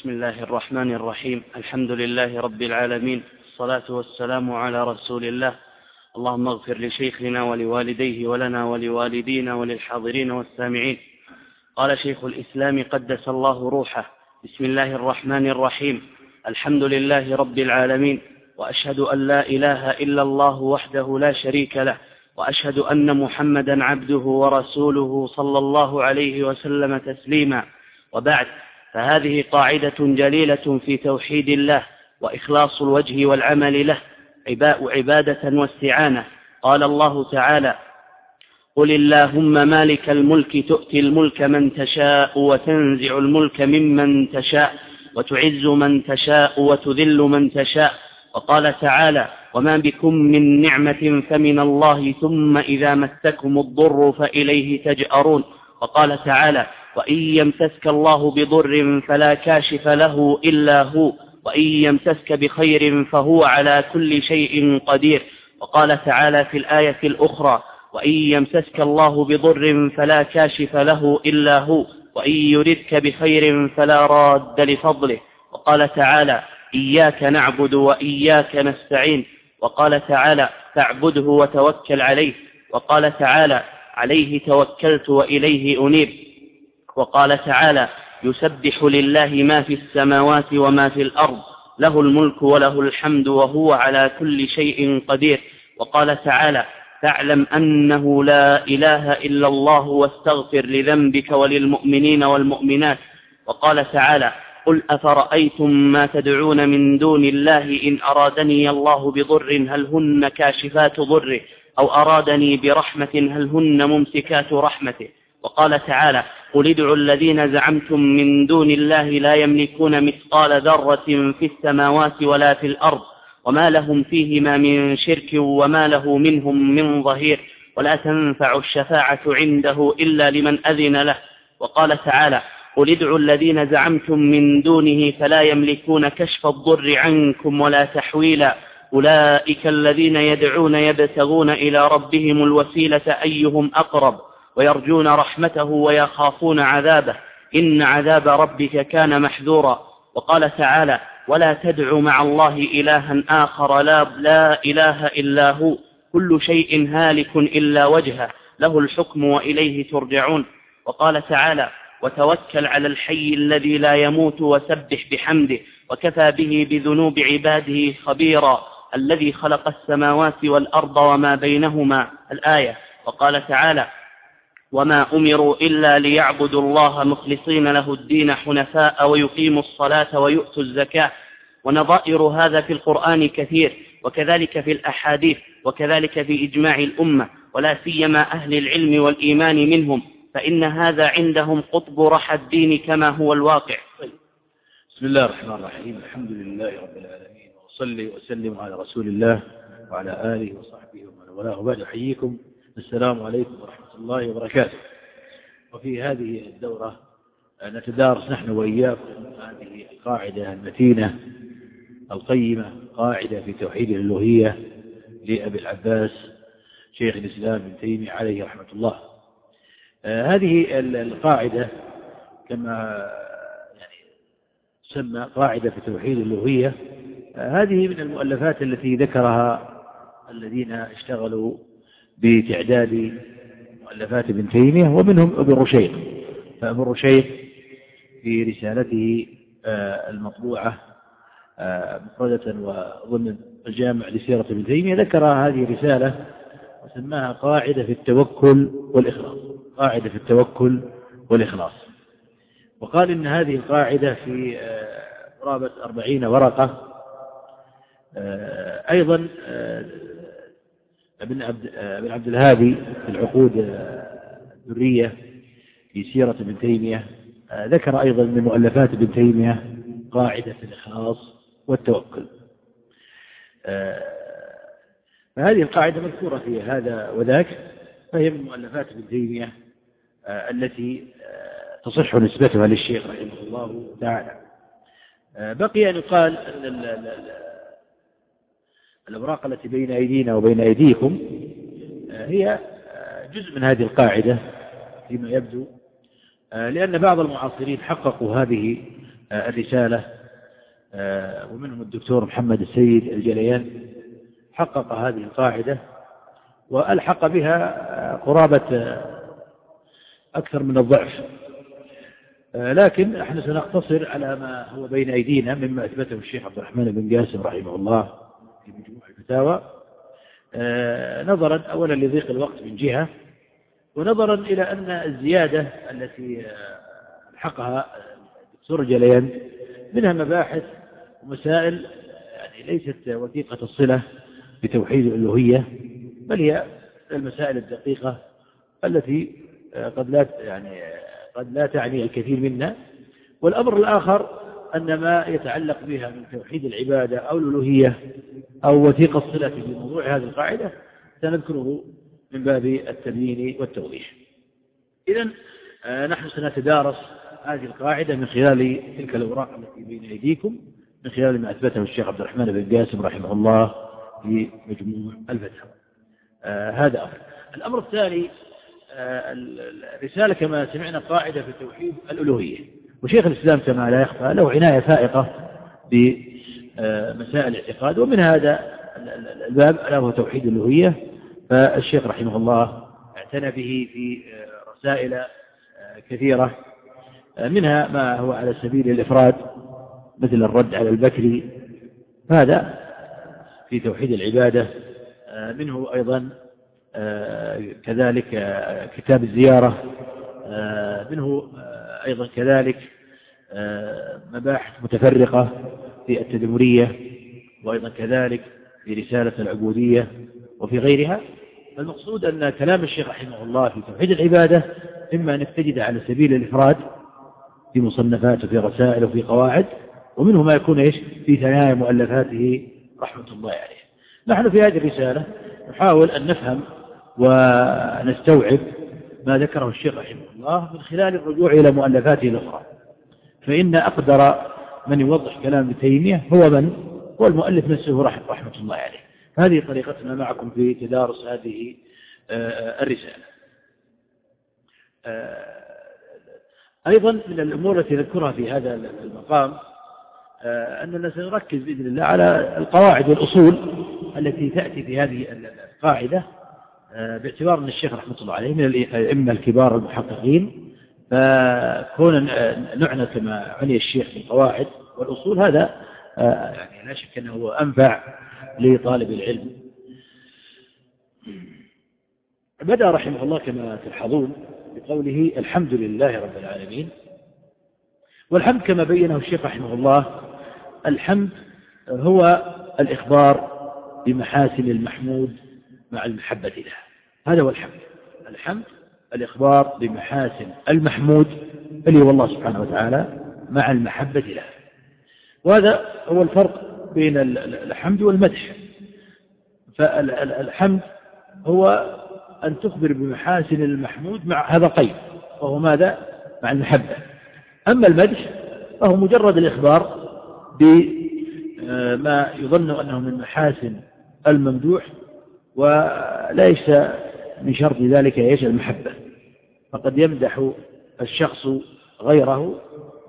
بسم الله الرحمن الرحيم. الحمد لله رب العالمين. الصلاة والسلام على رسول الله. اللهم اغفر لشيخنا ولوالديه ولنا ولوالدينا وللحاضرين والسامعين. قال شيخ الإسلام قدس الله روحه. بسم الله الرحمن الرحيم. الحمد لله رب العالمين. وأشهد أن لا إله إلا الله وحده لا شريك له. وأشهد أن محمدا عبده ورسوله صلى الله عليه وسلم تسليما. وبعد فهذه قاعدة جليلة في توحيد الله وإخلاص الوجه والعمل له عبادة واستعانة. قال الله تعالى قل اللهم مالك الملك تؤتي الملك من تشاء وتنزع الملك ممن تشاء وتعز من تشاء وتذل من تشاء. وقال تعالى وما بكم من نعمة فمن الله ثم إذا مسكم الضر فإليه تجأرون. وقال تعالى وإن يمسسك الله بضر فلا كاشف له إلا هو وإن يمسسك بخير فهو على كل شيء قدير. وقال تعالى في الآية الأخرى وإن يمسسك الله بضر فلا كاشف له إلا هو وإن يردك بخير فلا راد لفضله. وقال تعالى إياك نعبد وإياك نستعين. وقال تعالى فاعبده وتوكل عليه. وقال تعالى عليه توكلت وإليه أنيب. وقال تعالى يسبح لله ما في السماوات وما في الأرض له الملك وله الحمد وهو على كل شيء قدير. وقال تعالى فاعلم أنه لا إله إلا الله واستغفر لذنبك وللمؤمنين والمؤمنات. وقال تعالى قل أفرأيتم ما تدعون من دون الله إن أرادني الله بضر هل هن كاشفات ضره؟ أو أرادني برحمة هل هن ممسكات رحمته؟ وقال تعالى قل ادعوا الذين زعمتم من دون الله لا يملكون مثقال ذرة في السماوات ولا في الأرض وما لهم فيهما من شرك وما له منهم من ظهير ولا تنفع الشفاعة عنده إلا لمن أذن له. وقال تعالى قل ادعوا الذين زعمتم من دونه فلا يملكون كشف الضر عنكم ولا تحويلا. أولئك الذين يدعون يبتغون إلى ربهم الوسيلة أيهم أقرب ويرجون رحمته ويخافون عذابه. إن عذاب ربك كان محذورا. وقال تعالى ولا تدع مع الله إلها آخر لا, لا إله إلا هو. كل شيء هالك إلا وجهه. له الحكم وإليه ترجعون. وقال تعالى وتوكل على الحي الذي لا يموت وسبح بحمده وكفى به بذنوب عباده خبيرا. الذي خلق السماوات والأرض وما بينهما الآية. وقال تعالى وما أمروا إلا ليعبدوا الله مخلصين له الدين حنفاء ويقيموا الصلاة ويؤتوا الزكاة. ونظائر هذا في القرآن كثير وكذلك في الأحاديث وكذلك في إجماع الأمة ولا سيما أهل العلم والإيمان منهم. فإن هذا عندهم قطب رحى الدين كما هو الواقع. بسم الله الرحمن الرحيم. الحمد لله رب العالمين. وصلي وسلم على رسول الله وعلى آله وصحبه ومن والاه. وبعد أحييكم. السلام عليكم ورحمة الله وبركاته. وفي هذه الدورة نتدارس نحن وإياكم هذه القاعدة المتينة القيمة قاعدة في توحيد الألوهية لأبي العباس شيخ الإسلام ابن تيمية عليه رحمة الله. هذه القاعدة كما يعني سمى قاعدة في توحيد الألوهية هذه من المؤلفات التي ذكرها الذين اشتغلوا بتعداد مؤلفات ابن تيمية ومنهم ابن رشيق فابن رشيق في رسالته المطبوعة مفردة وضمن الجامع لسيرة ابن تيمية ذكر هذه الرسالة وسماها قاعدة في التوكل والإخلاص. قاعدة في التوكل والإخلاص. وقال إن هذه القاعدة في قرابة أربعين ورقة أيضا ابن عبد, ابن عبد الهادي في العقود الدرية في سيرة ابن تيمية ذكر أيضا من مؤلفات ابن تيمية قاعدة الإخلاص والتوكل. فهذه القاعدة مذكورة في هذا وذاك فهي من مؤلفات ابن تيمية التي تصح نسبتها للشيخ رحمه الله تعالى. بقي أن يقال أن الأوراق التي بين أيدينا وبين أيديكم هي جزء من هذه القاعدة فيما يبدو لأن بعض المعاصرين حققوا هذه الرسالة ومنهم الدكتور محمد السيد الجليان حقق هذه القاعدة وألحق بها قرابة أكثر من الضعف. لكن نحن سنقتصر على ما هو بين أيدينا مما أثبته الشيخ عبد الرحمن بن قاسم رحمه الله. في مجموع الفتاوى نظرا أولا لضيق الوقت من جهة ونظرا إلى أن الزيادة التي حقها الدكتور جليان منها مباحث ومسائل يعني ليست وثيقة الصلة بتوحيد الألوهية بل هي المسائل الدقيقة التي قد لا يعني قد لا تعني الكثير منا. والأمر الآخر أن ما يتعلق بها من توحيد العبادة أو الألوهية أو وثيقة الصلة في موضوع هذه القاعدة سنذكره من باب التبيين والتوضيح. إذا آه، نحن سنتدارس هذه القاعدة من خلال تلك الأوراق التي بين أيديكم من خلال ما أثبته الشيخ عبد الرحمن بن قاسم رحمه الله في مجموع الفتاوى. آه هذا أمر. الأمر الثاني آه الرسالة كما سمعنا قاعدة في توحيد الألوهية. وشيخ الإسلام كما لا يخفى له عناية فائقة بمسائل الاعتقاد ومن هذا الباب ألا توحيد الألوهية فالشيخ رحمه الله اعتنى به في رسائل كثيرة منها ما هو على سبيل الإفراد مثل الرد على البكري هذا في توحيد العبادة منه أيضا كذلك كتاب الزيارة منه أيضا كذلك مباحث متفرقة في التدمرية وأيضا كذلك في رسالة العبودية وفي غيرها. المقصود أن كلام الشيخ رحمه الله في توحيد العبادة إما أن تجد على سبيل الإفراد في مصنفات وفي رسائل وفي قواعد ومنه ما يكون إيش؟ في ثنايا مؤلفاته رحمة الله عليه. نحن في هذه الرسالة نحاول أن نفهم ونستوعب ما ذكره الشيخ رحمه الله من خلال الرجوع إلى مؤلفاته الأخرى. فإن أقدر من يوضح كلام ابن تيمية هو من؟ هو المؤلف نفسه رحمة الله عليه. هذه طريقتنا معكم في تدارس هذه آه، الرسالة. آه، أيضا من الأمور التي نذكرها في هذا المقام آه، أننا سنركز بإذن الله على القواعد والأصول التي تأتي في هذه القاعدة. باعتبار أن الشيخ رحمة الله عليه من الأئمة الكبار المحققين فكون نعنى كما عني الشيخ بالقواعد والأصول هذا يعني لا شك أنه أنفع لطالب العلم. بدأ رحمه الله كما تلحظون بقوله الحمد لله رب العالمين. والحمد كما بينه الشيخ رحمه الله الحمد هو الإخبار بمحاسن المحمود مع المحبة له هذا هو الحمد. الحمد الإخبار بمحاسن المحمود اللي هو الله سبحانه وتعالى مع المحبة له. وهذا هو الفرق بين الحمد والمدح. فالحمد هو أن تخبر بمحاسن المحمود مع هذا قيد وهو ماذا؟ مع المحبة. أما المدح فهو مجرد الإخبار بما يظن أنه من محاسن الممدوح وليس من شرط ذلك إيش المحبة. فقد يمدح الشخص غيره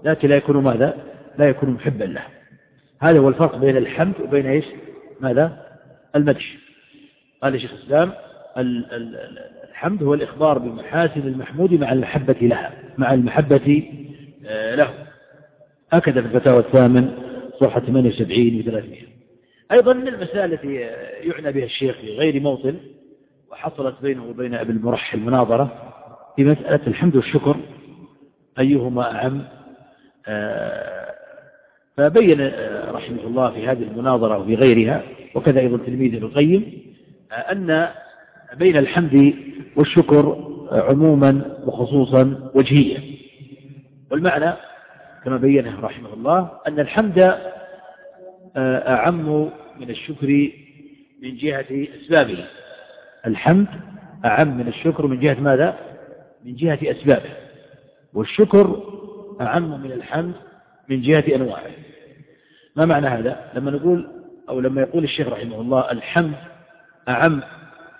لكن لا يكون ماذا؟ لا يكون محبا له. هذا هو الفرق بين الحمد وبين إيش؟ ماذا؟ المدح. قال شيخ الإسلام الحمد هو الإخبار بمحاسن المحمود مع المحبة لها مع المحبة آه، له. هكذا في الفتاوى الثامن صفحة 78 و 300 أيضا من المسائل التي يعنى بها الشيخ في غير موطن وحصلت بينه وبين أبي المرح المناظرة في مسألة الحمد والشكر أيهما أعم؟ آه، فبين آه، رحمه الله في هذه المناظرة وفي غيرها وكذا أيضا تلميذ ابن القيم آه، أن بين الحمد والشكر عموما وخصوصا وجهيا. والمعنى كما بينه رحمه الله أن الحمد أعم من الشكر من جهة أسبابه الحمد أعم من الشكر من جهة ماذا؟ من جهة أسبابه والشكر أعم من الحمد من جهة أنواعه ما معنى هذا؟ لما نقول أو لما يقول الشيخ رحمه الله الحمد أعم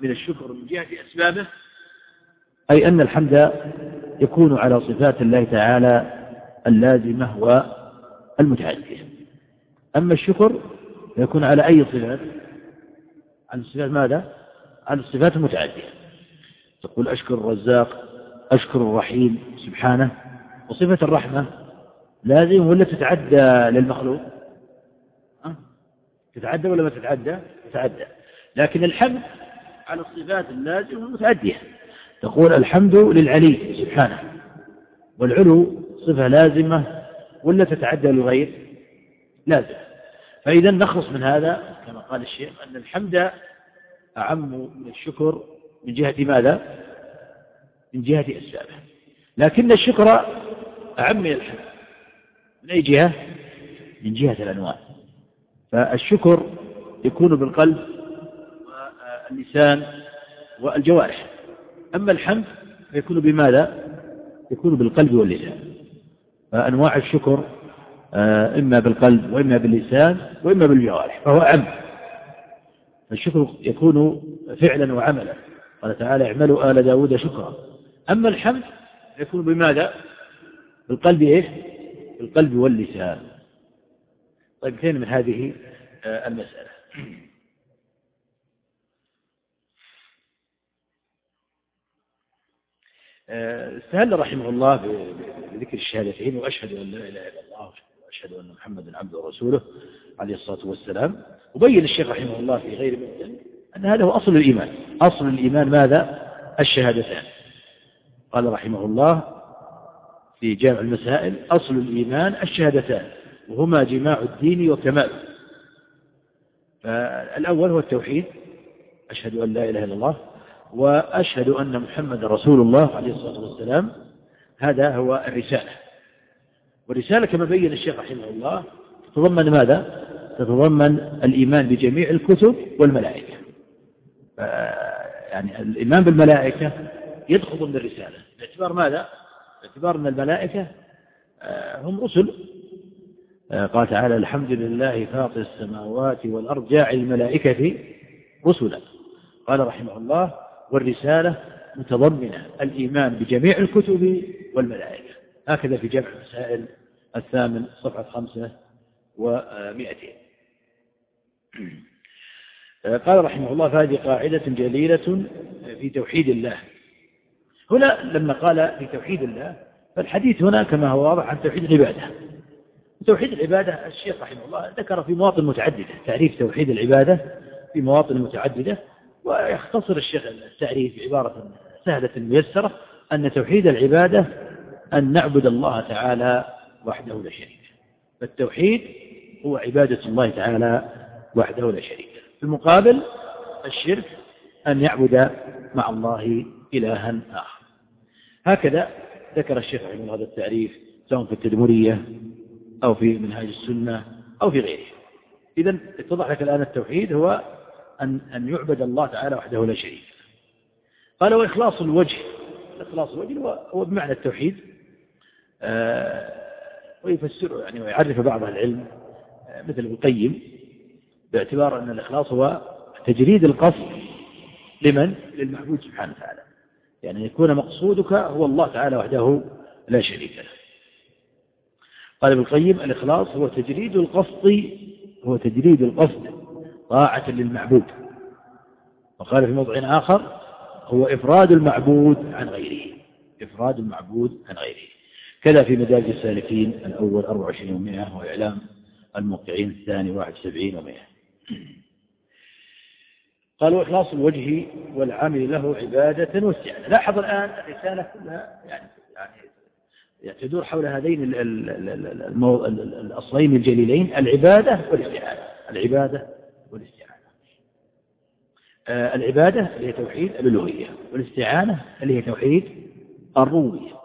من الشكر من جهة أسبابه أي أن الحمد يكون على صفات الله تعالى اللازمة المتعدية أما الشكر يكون على أي صفات؟ على الصفات ماذا؟ على الصفات المتعدية. تقول أشكر الرزاق أشكر الرحيم سبحانه. وصفة الرحمة لازم ولا تتعدى للمخلوق؟ تتعدى ولا ما تتعدى؟ تتعدى. لكن الحمد على الصفات اللازمة المتعدية تقول الحمد للعلي سبحانه. والعلو صفة لازمة ولا تتعدى لغير لازم فإذا نخلص من هذا كما قال الشيخ أن الحمد أعم من الشكر من جهة ماذا؟ من جهة أسبابه لكن الشكر أعم من الحمد من أي جهة؟ من جهة الأنواع فالشكر يكون بالقلب واللسان والجوارح. أما الحمد فيكون بماذا؟ يكون بالقلب واللسان. فأنواع الشكر إما بالقلب وإما باللسان وإما بالجوارح فهو أعم فالشكر يكون فعلا وعملا. قال تعالى اعملوا آل داود شكرا. أما الحمد يكون بماذا؟ بالقلب إيش؟ بالقلب واللسان. طيب فين من هذه آه، المسألة؟ آه، استهل رحمه الله بذكر الشهادتين وأشهد أن لا إله إلا الله. وأشهد أن محمدا عبده ورسوله عليه الصلاة والسلام. وبين الشيخ رحمه الله في غير مثل أن هذا هو أصل الإيمان. أصل الإيمان ماذا؟ الشهادتان. قال رحمه الله في جامع المسائل أصل الإيمان الشهادتان وهما جماع الدين وكماله فالأول هو التوحيد. أشهد أن لا إله إلا الله وأشهد أن محمد رسول الله عليه الصلاة والسلام. هذا هو الرسالة. والرسالة كما بين الشيخ رحمه الله تتضمن ماذا؟ تتضمن الإيمان بجميع الكتب والملائكة. يعني الإيمان بالملائكة يدخل ضمن الرسالة. باعتبار ماذا؟ باعتبار أن الملائكة آه، هم رسل. آه، قال تعالى الحمد لله فاطر السماوات والأرض جاعل الملائكة رسلا. قال رحمه الله والرسالة متضمنة الإيمان بجميع الكتب والملائكة. هكذا في جمع المسائل الثامن صفحة خمسة ومائتين. قال رحمه الله فهذه قاعدة جليلة في توحيد الله. هنا لما قال في توحيد الله فالحديث هنا كما هو واضح عن توحيد العبادة. توحيد العبادة الشيخ رحمه الله ذكر في مواطن متعددة. تعريف توحيد العبادة في مواطن متعددة ويختصر الشيخ التعريف بعبارة سهلة ميسرة أن توحيد العبادة أن نعبد الله تعالى وحده لا شريك فالتوحيد هو عبادة الله تعالى وحده لا شريك في المقابل الشرك أن يعبد مع الله إلها آخر. هكذا ذكر الشيخ رحمه هذا التعريف سواء في التدمرية أو في منهاج السنة أو في غيره. إذا اتضح لك الآن التوحيد هو أن, أن يعبد الله تعالى وحده لا شريك قال وإخلاص الوجه. إخلاص الوجه هو بمعنى التوحيد. آه، ويفسره يعني ويعرف بعض العلم آه، مثل ابن القيم باعتبار أن الإخلاص هو تجريد القصد لمن؟ للمعبود سبحانه وتعالى. يعني يكون مقصودك هو الله تعالى وحده لا شريك له. قال ابن القيم الإخلاص هو تجريد القصد هو تجريد القصد طاعة للمعبود. وقال في موضع آخر هو إفراد المعبود عن غيره. إفراد المعبود عن غيره. كذا في مدارج السالكين الأول 24 و100 وإعلام الموقعين الثاني 71 و100 قال وإخلاص الوجه والعامل له عبادة واستعانة لاحظ الآن الرسالة كلها يعني يعني تدور حول هذين الأصلين الجليلين العبادة والاستعانة. العبادة والاستعانة. آه، العبادة اللي هي توحيد الألوهية والاستعانة اللي هي توحيد الربوبية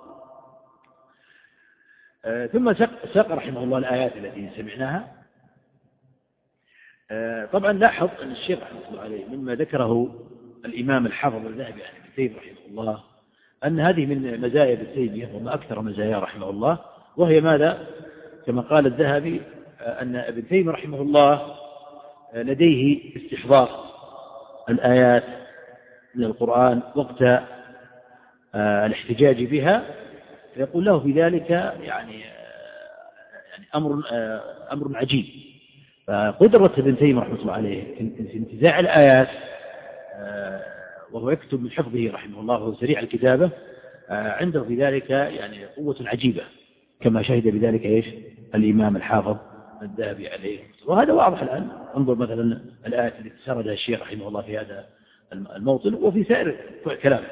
ثم ساق رحمه الله الآيات التي سمعناها. آه، طبعا لاحظ أن الشيخ رحمة الله عليه مما ذكره الإمام الحافظ الذهبي عن ابن تيمية رحمه الله أن هذه من مزايا ابن تيمية وما أكثر مزايا رحمه الله وهي ماذا؟ كما قال الذهبي أن ابن تيمية رحمه الله لديه استحضار الآيات من القرآن وقت آه، الاحتجاج بها. فيقول له في ذلك يعني يعني أمر أمر عجيب. فقدرة ابن تيمية رحمة الله عليه في انتزاع الآيات آه، وهو يكتب من حفظه رحمه الله وهو سريع الكتابة آه، عنده في ذلك يعني قوة عجيبة كما شهد بذلك إيش؟ الإمام الحافظ الذهبي عليه وهذا واضح الآن. انظر مثلا الآية التي سردها الشيخ رحمه الله في هذا الموطن وفي سائر كلامه.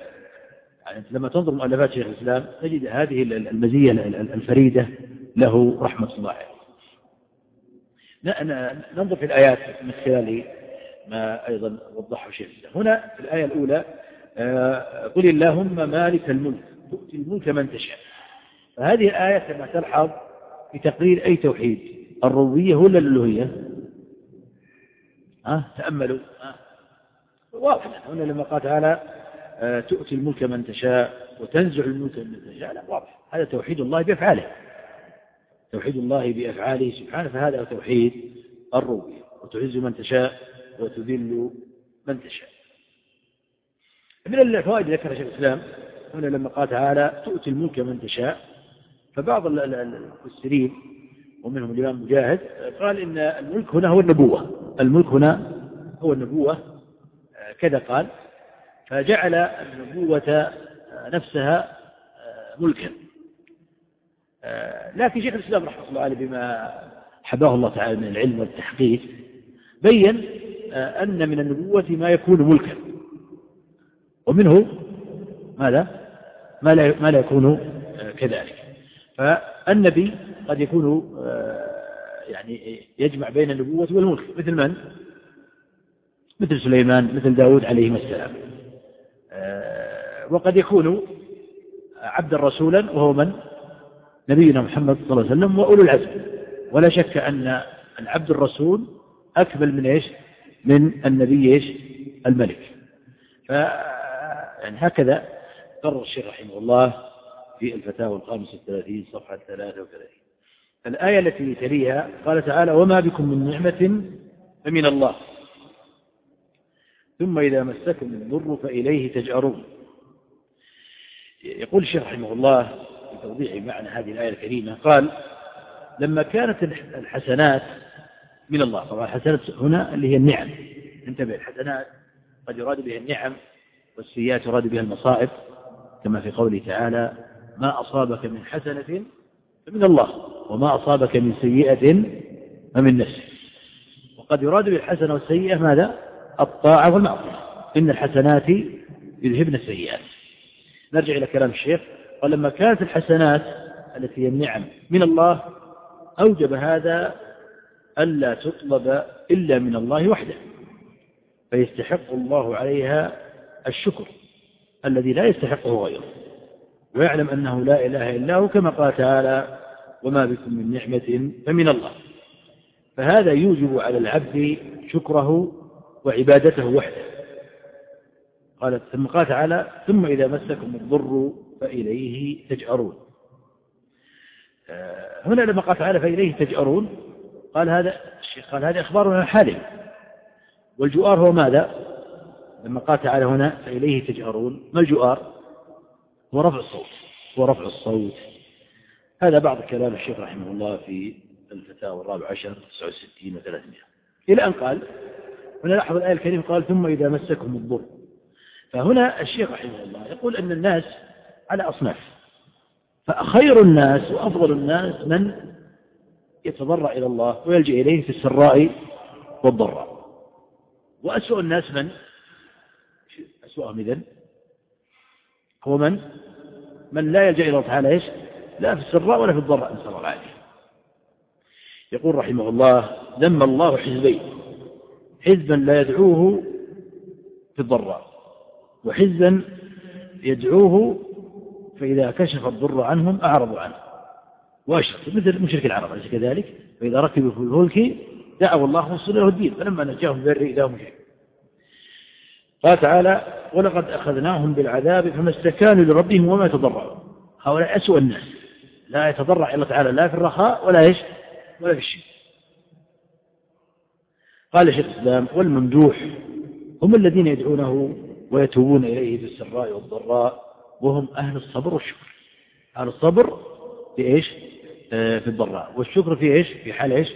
يعني لما تنظر مؤلفات شيخ الإسلام تجد هذه المزية الفريدة له رحمة الله عليه. ننظر في الآيات من خلال ما أيضا وضحه شيخ الإسلام. هنا في الآية الأولى آه، قل اللهم مالك الملك تؤتي الملك من تشاء. فهذه الآية كما تلحظ في تقرير أي توحيد الربوبية ولا الألوهية؟ ها تأملوا. واضح. هنا لما قال تعالى تؤتي الملك من تشاء وتنزع الملك من تشاء. لا واضح. هذا توحيد الله بأفعاله. توحيد الله بأفعاله سبحانه فهذا توحيد الربوبية. وتعز من تشاء وتذل من تشاء. من الفوائد ذكر شيخ الإسلام هنا لما قال تعالى تؤتي الملك من تشاء فبعض المفسرين ومنهم الإمام مجاهد قال إن الملك هنا هو النبوة. الملك هنا هو النبوة. كذا قال. فجعل النبوة نفسها ملكا. لكن شيخ الإسلام رحمة الله عليه بما حباه الله تعالى من العلم والتحقيق بين أن من النبوة ما يكون ملكا. ومنه ماذا؟ ما لا, ما لا يكون كذلك. فالنبي قد يكون يعني يجمع بين النبوة والملك. مثل من؟ مثل سليمان مثل داود عليهما السلام. وقد يكون عبدا رسولا وهو من؟ نبينا محمد صلى الله عليه وسلم وأولو العزم. ولا شك أن العبد الرسول أكمل من إيش؟ من النبي إيش؟ الملك. ف يعني هكذا قرر الشيخ رحمه الله في الفتاوى الخامسة والثلاثين صفحة ثلاثة وثلاثين. الآية التي تليها قال تعالى وما بكم من نعمة فمن الله. ثم إذا مسكم الضر فإليه تجأرون. يقول الشيخ رحمه الله في توضيح معنى هذه الآية الكريمة قال لما كانت الحسنات من الله. طبعا الحسنات هنا اللي هي النعم. انتبه الحسنات قد يراد بها النعم والسيئات يراد بها المصائب كما في قوله تعالى ما أصابك من حسنة فمن الله وما أصابك من سيئة فمن نفسك. وقد يراد بالحسنة والسيئة ماذا؟ الطاعة والمعصية. إن الحسنات يذهبن السيئات. نرجع إلى كلام الشيخ ولما كانت الحسنات التي هي النعم من الله أوجب هذا ألا تطلب إلا من الله وحده فيستحق الله عليها الشكر الذي لا يستحقه غيره ويعلم أنه لا إله إلا هو كما قال تعالى وما بكم من نعمة فمن الله فهذا يوجب على العبد شكره وعبادته وحده. قال ثم قال تعالى ثم إذا مسكم الضر فإليه تجأرون. آه، هنا لما قال تعالى فإليه تجأرون قال هذا الشيخ قال هذا إخبار عن حاله والجؤار هو ماذا؟ لما قال تعالى هنا فإليه تجأرون ما الجؤار؟ هو رفع الصوت هو رفع الصوت. هذا بعض كلام الشيخ رحمه الله في الفتاوى الرابع عشر 69 و300 إلى أن قال هنا لاحظ الآية الكريمة قال ثم إذا مسكم الضر. فهنا الشيخ رحمه الله يقول أن الناس على أصناف فخير الناس وأفضل الناس من يتضرع إلى الله ويلجأ إليه في السراء والضراء. وأسوأ الناس من؟ أسوأهم إذن؟ هو من؟ من لا يلجأ إلى الله تعالى إيش؟ لا في السراء ولا في الضراء نسأل الله العافية. يقول رحمه الله ذم الله حزبين حزبا لا يدعوه في الضراء. وحزبا يدعوه فإذا كشف الضر عنهم أعرضوا عنه. وأشركوا مثل مشرك العرب أليس كذلك؟ فإذا ركبوا في الفلك دعوا الله وصل له الدين فلما نجاهم بر إذا هم قال تعالى ولقد أخذناهم بالعذاب فما استكانوا لربهم وما يتضرعون هؤلاء أسوأ الناس. لا يتضرع إلا تعالى لا في الرخاء ولا إيش؟ ولا في الشيء قال شيخ الإسلام والممدوح هم الذين يدعونه ويتوبون إليه في السراء والضراء وهم أهل الصبر والشكر. أهل الصبر بإيش آه، في الضراء. والشكر في إيش؟ في حال إيش؟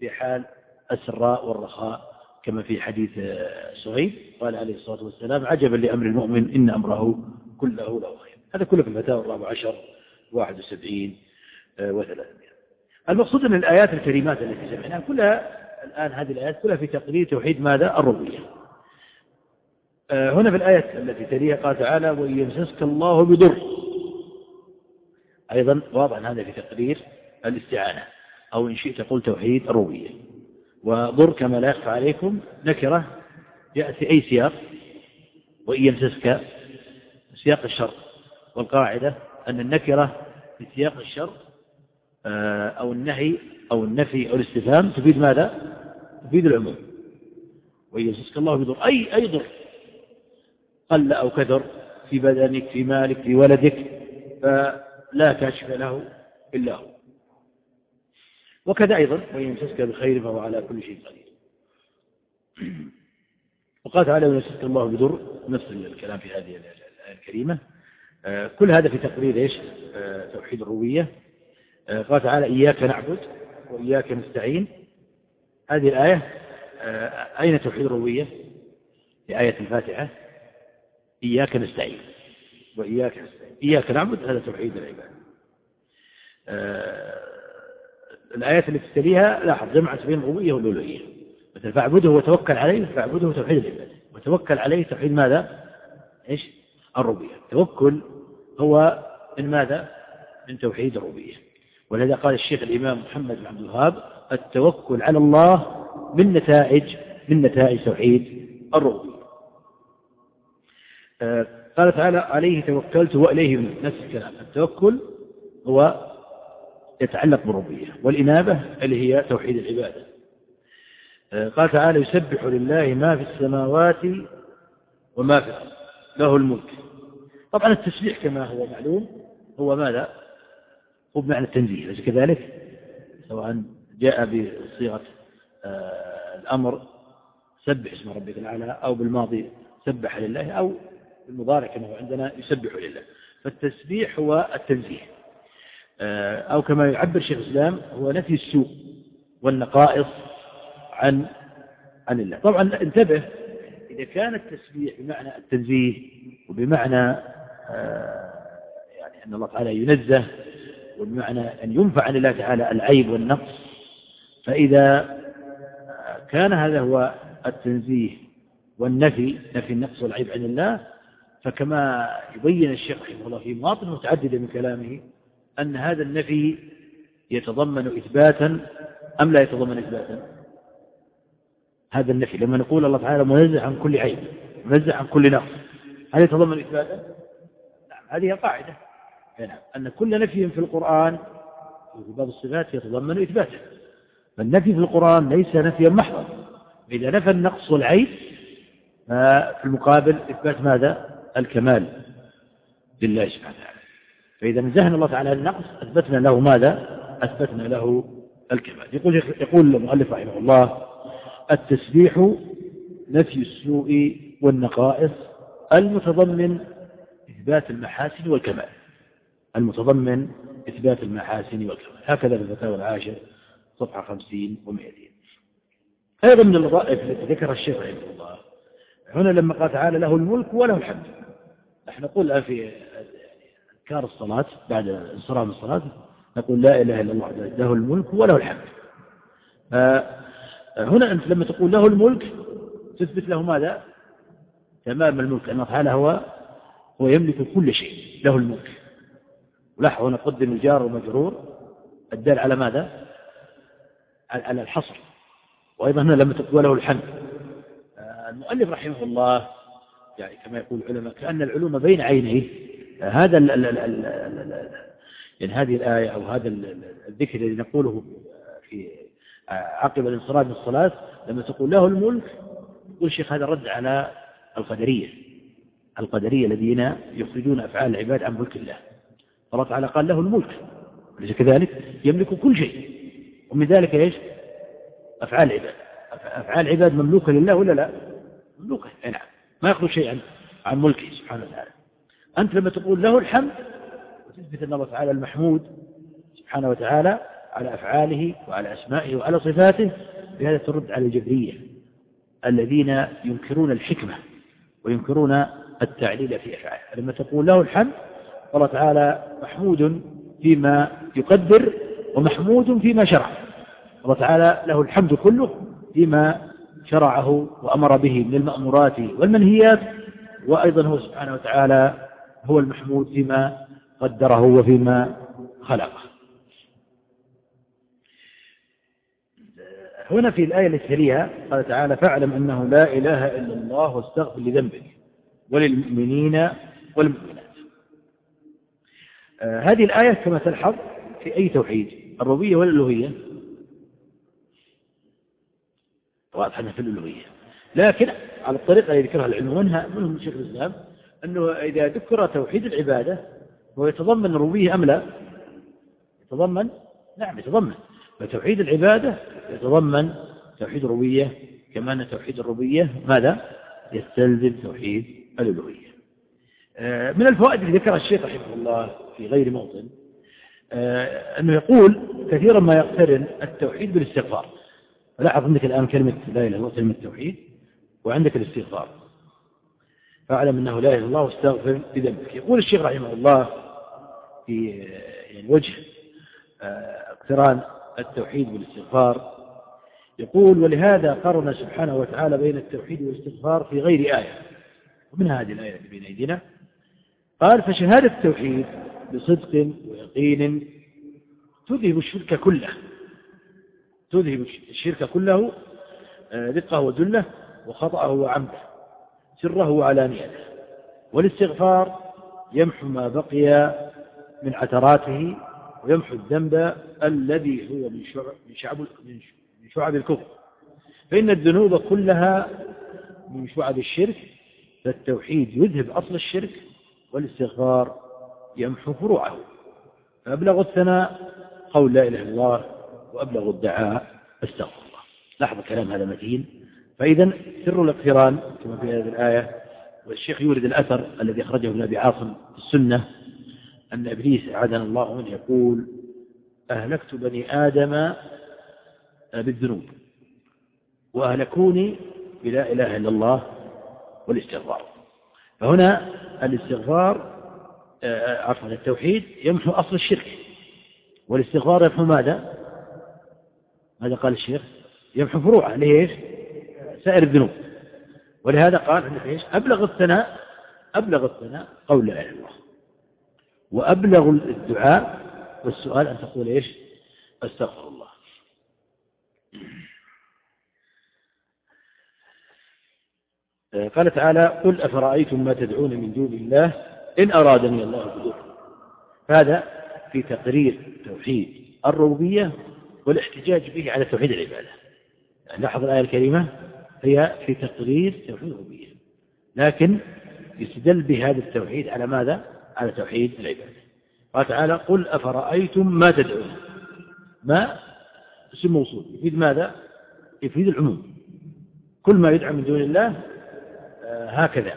في حال السراء والرخاء كما في حديث آه، سهيل قال عليه الصلاة والسلام عجبا لأمر المؤمن إن أمره كله له خير. هذا كله في الفتاوى الرابع عشر 71 وثلاثمائة. المقصود أن الآيات الكريمات التي سمعناها كلها الآن هذه الآيات كلها في تقرير توحيد ماذا؟ الربوبية. آه، هنا في الآية التي تليها قال تعالى وإن يمسسك الله بضر أيضا واضح هذا في تقرير الاستعانة. أو إن شئت قل توحيد الربوبية. وضر كما لا يخفى عليكم نكرة يأتي أي سياق. وإن يمسسك سياق الشر والقاعدة أن النكرة في سياق الشر آه، أو النهي أو النفي أو الاستفهام تفيد ماذا؟ تفيد العموم. ويمسسك الله بضر أي أي ضر. قل أو كثر في بدنك في مالك في ولدك فلا كاشف له إلا هو. وكذا أيضا ويمسسك بخير فهو على كل شيء قدير. وقال تعالى ويمسسك الله بضر نفس الكلام في هذه الآية الكريمة. كل هذا في تقرير إيش؟ توحيد الربوبية. قال تعالى إياك نعبد وإياك نستعين هذه الآية أين توحيد الربوبية؟ في آية الفاتحة. إياك نستعين. وإياك نستعين. إياك نعبد هذا توحيد العباد. الآيات التي تليها لاحظ جمعت بين الربوبية والألوهية. مثل فاعبده وتوكل عليه فاعبده توحيد العباد. وتوكل عليه توحيد ماذا؟ إيش؟ الربوبية. التوكل هو من ماذا؟ من توحيد الربوبية. ولذا قال الشيخ الإمام محمد بن عبد الوهاب التوكل على الله من نتائج من نتائج توحيد الربوبية. آه، قال تعالى عليه توكلت وإليه نفس الكلام. التوكل هو يتعلق بالربوبية والإنابة اللي هي توحيد العبادة. آه، قال تعالى يسبح لله ما في السماوات وما في الأرض له الملك. طبعا التسبيح كما هو معلوم هو ماذا؟ هو بمعنى التنزيه أليس كذلك؟ سواء جاء بصيغة آه الأمر سبح اسم ربك الأعلى أو بالماضي سبح لله أو بالمضارع كما هو عندنا يسبح لله. فالتسبيح هو التنزيه. آه أو كما يعبر شيخ الإسلام هو نفي السوء والنقائص عن عن الله. طبعا انتبه إذا كان التسبيح بمعنى التنزيه وبمعنى آه، يعني أن الله تعالى ينزه وبمعنى أن ينفع عن الله تعالى العيب والنقص فإذا كان هذا هو التنزيه والنفي نفي النقص والعيب عن الله فكما يبين الشيخ رحمه الله في مواطن متعددة من كلامه أن هذا النفي يتضمن إثباتا أم لا يتضمن إثباتا هذا النفي لما نقول الله تعالى منزه عن كل عيب منزه عن كل نقص هل يتضمن إثباتا؟ نعم هذه قاعدة نعم أن كل نفي في القرآن في باب الصفات يتضمن إثباتا فالنفي في القرآن ليس نفيا محضا إذا نفى النقص والعيب ففي المقابل إثبات ماذا؟ الكمال لله سبحانه وتعالى. فإذا نزهنا الله تعالى النقص أثبتنا له ماذا؟ أثبتنا له الكمال. يقول يقول المؤلف رحمه الله التسبيح نفي السوء والنقائص المتضمن إثبات المحاسن والكمال. المتضمن إثبات المحاسن والكمال. هكذا في الفتاوى العاشر صفحة خمسين ومئتين. أيضا من اللطائف التي ذكرها الشيخ رحمه الله هنا لما قال تعالى له الملك وله الحمد. نحن نقول الآن في أذكار الصلاة بعد الانصراف من الصلاة نقول لا إله إلا الله له الملك وله الحمد. هنا أنت لما تقول له الملك تثبت له ماذا؟ تمام الملك أن تعالى هو هو يملك كل شيء له الملك. ولاحظ هنا قدم الجار والمجرور. الدال على ماذا؟ على الحصر. وأيضا هنا لما تقول له الحمد. المؤلف رحمه الله يعني كما يقول العلماء كأن العلوم بين عينيه. هذا ال ال ال ال ال يعني هذه الآية أو هذا الذكر الذي نقوله في عقب الانصراف من الصلاة لما تقول له الملك يقول الشيخ هذا رد على القدرية. القدرية الذين يخرجون أفعال العباد عن ملك الله. الله تعالى قال له الملك. أليس كذلك؟ يملك كل شيء. ومن ذلك إيش؟ أفعال العباد. أفعال العباد مملوكة لله ولا لا؟ مملوكة. نعم. ما يخرج شيء عن عن ملكه سبحانه وتعالى أنت لما تقول له الحمد وتثبت أن الله تعالى المحمود سبحانه وتعالى على أفعاله وعلى أسمائه وعلى صفاته بهذا ترد على الجبرية الذين ينكرون الحكمة وينكرون التعليل في أفعاله. لما تقول له الحمد الله تعالى محمود فيما يقدر ومحمود فيما شرع. الله تعالى له الحمد كله فيما شرعه وأمر به من المأمورات والمنهيات وأيضا هو سبحانه وتعالى هو المحمود فيما قدره وفيما خلقه. هنا في الآية التي قال تعالى فاعلم أنه لا إله إلا الله واستغفر لذنبك وللمؤمنين والمؤمنات. آه هذه الآية كما تلحظ في أي توحيد الربوبية والألوهية واضحة في الألوهية لكن على الطريقة التي ذكرها العلم منها منهم شيخ الإسلام أنه إذا ذكر توحيد العبادة هو يتضمن الربوبية أم لا؟ يتضمن؟ نعم يتضمن. فتوحيد العبادة يتضمن توحيد الربوبية كما أن توحيد الربوبية ماذا؟ يستلزم توحيد الألوهية آه، من الفوائد اللي ذكرها الشيخ رحمه الله في غير موطن آه، أنه يقول كثيرا ما يقترن التوحيد بالاستغفار. لاحظ عندك الآن كلمة لا إله إلا الله كلمة التوحيد وعندك الاستغفار. فاعلم أنه لا إله إلا الله واستغفر لذنبك. يقول الشيخ رحمه الله في يعني وجه آه، اقتران التوحيد والاستغفار يقول ولهذا قرن سبحانه وتعالى بين التوحيد والاستغفار في غير آية. ومن هذه الآية التي بين أيدينا؟ قال فشهادة التوحيد بصدق ويقين تذهب الشرك كله. تذهب الشرك كله آه، دقه وذلة وخطأه وعمده سره وعلانيته. والاستغفار يمحو ما بقي من عثراته ويمحو الذنب الذي هو من شعب, من شعب, من شعب الكفر. فإن الذنوب كلها من شعب الشرك فالتوحيد يذهب أصل الشرك والاستغفار يمحو فروعه. فأبلغ الثناء قول لا إله إلا الله وأبلغ الدعاء أستغفر الله. لاحظ كلام هذا متين. فإذا سر الاقتران كما في هذه الآية والشيخ يورد الأثر الذي أخرجه ابن أبي عاصم في السنة. أن إبليس أعاذنا الله منه يقول أهلكت بني آدم بالذنوب وأهلكوني بلا إله إلا الله والاستغفار. فهنا الاستغفار آه، عفوا التوحيد يمحو أصل الشرك. والاستغفار يمحو ماذا؟ ماذا قال الشيخ؟ يمحو فروعه ليش؟ سائر الذنوب ولهذا قال عندك إيش؟ أبلغ الثناء أبلغ الثناء قول لا إله إلا الله وأبلغ الدعاء والسؤال أن تقول إيش أستغفر الله قال تعالى قل أفرأيتم ما تدعون من دون الله إن أرادني الله بضر هذا في تقرير توحيد الربوبية والاحتجاج به على توحيد العبادة. يعني لاحظ الآية الكريمة هي في تقرير توحيد الربوبية. لكن يستدل بهذا التوحيد على ماذا؟ على توحيد العبادة. قال تعالى قل أفرأيتم ما تدعون؟ ما؟ اسم موصول. يفيد ماذا؟ يفيد العموم. كل ما يدعى من دون الله آه، هكذا.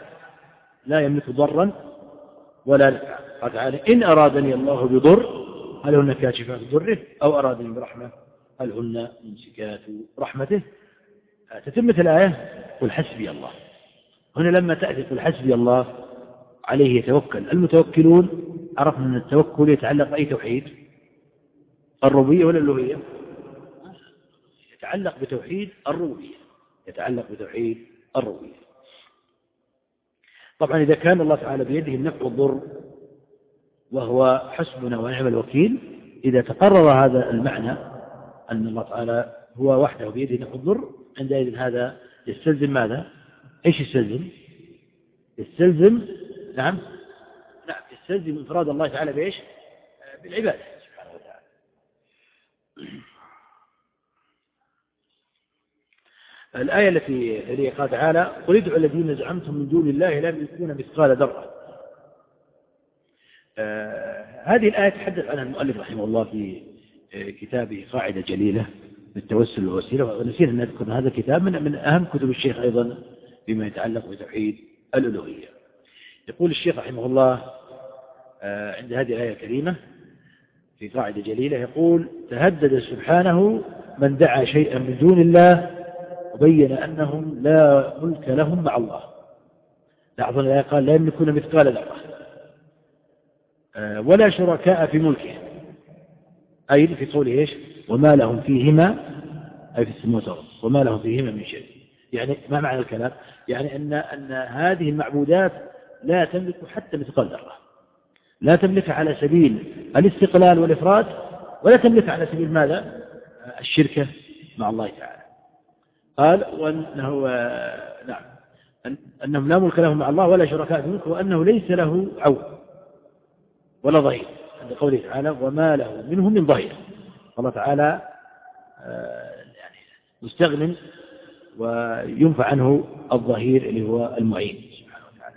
لا يملك ضرا ولا نفعا. قال تعالى إن أرادني الله بضر هل هن كاشفات ضره؟ أو أرادني برحمة؟ هل هن ممسكات رحمته. تتمة الآية قل حسبي الله. هنا لما تأتي قل حسبي الله عليه يتوكل. المتوكلون عرفنا أن التوكل يتعلق بأي توحيد؟ الربوبية ولا الألوهية يتعلق بتوحيد الربوبية. يتعلق بتوحيد الربوبية. طبعا إذا كان الله تعالى بيده النفع والضر وهو حسبنا ونعم الوكيل إذا تقرر هذا المعنى أن الله تعالى هو وحده بيده النفع والضر عندئذ هذا يستلزم ماذا؟ إيش يستلزم؟ يستلزم نعم نعم يستلزم انفراد الله تعالى بإيش بالعبادة سبحانه وتعالى الآية التي التي قال تعالى قل ادعوا الذين زعمتم من دون الله لا يملكون مثقال ذرة آه هذه الآية تحدث عنها المؤلف رحمه الله في كتابه قاعدة جليلة بالتوسل والوسيلة ونسينا أن نذكر هذا الكتاب من من أهم كتب الشيخ أيضا فيما يتعلق بتوحيد الألوهية. يقول الشيخ رحمه الله آه، عند هذه الآية الكريمة في قاعدة جليلة يقول تهدد سبحانه من دعا شيئا من دون الله وبين أنهم لا ملك لهم مع الله. لاحظوا الآية قال لا يملكون مثقال ذرة آه، ولا شركاء في ملكه. أي في قوله إيش؟ وما لهم فيهما أي في السماوات والأرض وما لهم فيهما من شيء. يعني ما معنى الكلام؟ يعني أن, أن هذه المعبودات لا تملك حتى مثقال ذرة. لا تملك على سبيل الاستقلال والإفراد ولا تملك على سبيل ماذا؟ الشركة مع الله تعالى. قال وأنه نعم أنهم لا ملك لهم مع الله ولا شركاء في وأنه ليس له عون ولا ظهير عند قوله تعالى وما له منه من ظهير. الله تعالى آه، يعني مستغن وينفع عنه الظهير اللي هو المعين. سبحانه وتعالى.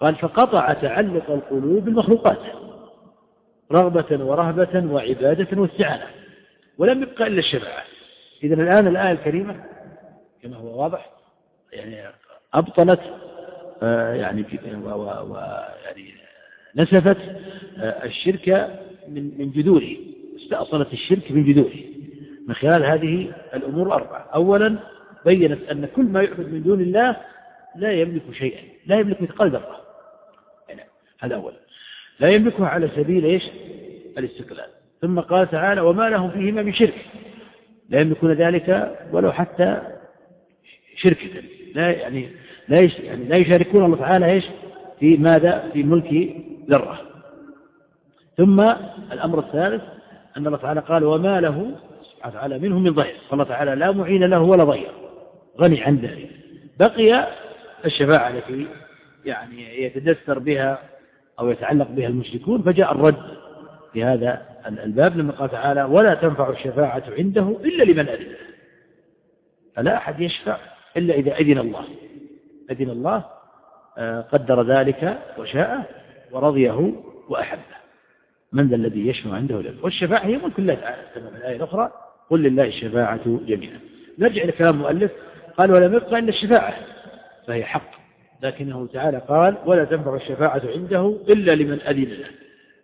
قال فقطع تعلق القلوب بالمخلوقات رغبة ورهبة وعبادة واستعانة ولم يبقى إلا الشفاعة. إذا الآن الآية الكريمة كما هو واضح يعني أبطلت آه، يعني ويعني نسفت آه، الشرك من من جذوره استأصلت الشرك من جذوره من خلال هذه الأمور الأربعة. أولا بينت أن كل ما يعبد من دون الله لا يملك شيئا لا يملك مثقال ذرة. يعني هذا أولا. لا يملكها على سبيل إيش؟ الاستقلال. ثم قال تعالى وما لهم فيهما من شرك. لا يملكون ذلك ولو حتى شركة لا يعني لا يعني لا يشاركون الله تعالى إيش؟ في ماذا؟ في ملك ذرة. ثم الأمر الثالث أن الله تعالى قال وما له سبحانه وتعالى منه من ظهير فالله تعالى لا معين له ولا ظهير غني عن ذلك. بقي الشفاعة التي يعني يتدثر بها أو يتعلق بها المشركون فجاء الرد في هذا الباب لما قال تعالى ولا تنفع الشفاعة عنده إلا لمن أذن فلا أحد يشفع إلا إذا أذن الله. أذن الله آه، قدر ذلك وشاء. ورضيه وأحبه. من ذا الذي يشفع عنده له والشفاعة هي ملك الله تعالى. كما في الآية الأخرى قل لله الشفاعة جميعا. نرجع إلى كلام المؤلف. قال ولم يبقى إلا الشفاعة. فهي حق. لكنه تعالى قال ولا تنفع الشفاعة عنده إلا لمن أذن له.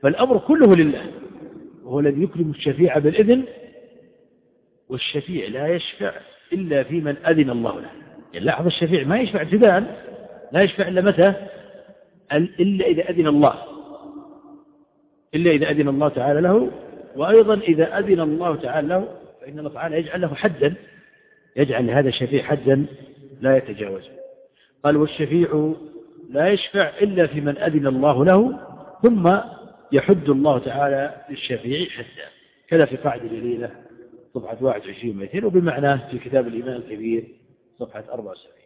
فالأمر كله لله. وهو الذي يكرم الشفيع بالإذن والشفيع لا يشفع إلا في من أذن الله له. يعني لاحظ الشفيع ما يشفع ابتداء لا يشفع إلا متى؟ إلا إذا أذن الله. إلا إذا أذن الله تعالى له. وأيضا إذا أذن الله تعالى له فإن الله تعالى يجعل له حدا. يجعل لهذا الشفيع حدا لا يتجاوزه قال والشفيع لا يشفع إلا في من أذن الله له ثم يحد الله تعالى للشفيع حدا. كذا في قاعدة جليلة صفحة 21 200 وبمعناه في كتاب الإيمان الكبير صفحة 74 آه،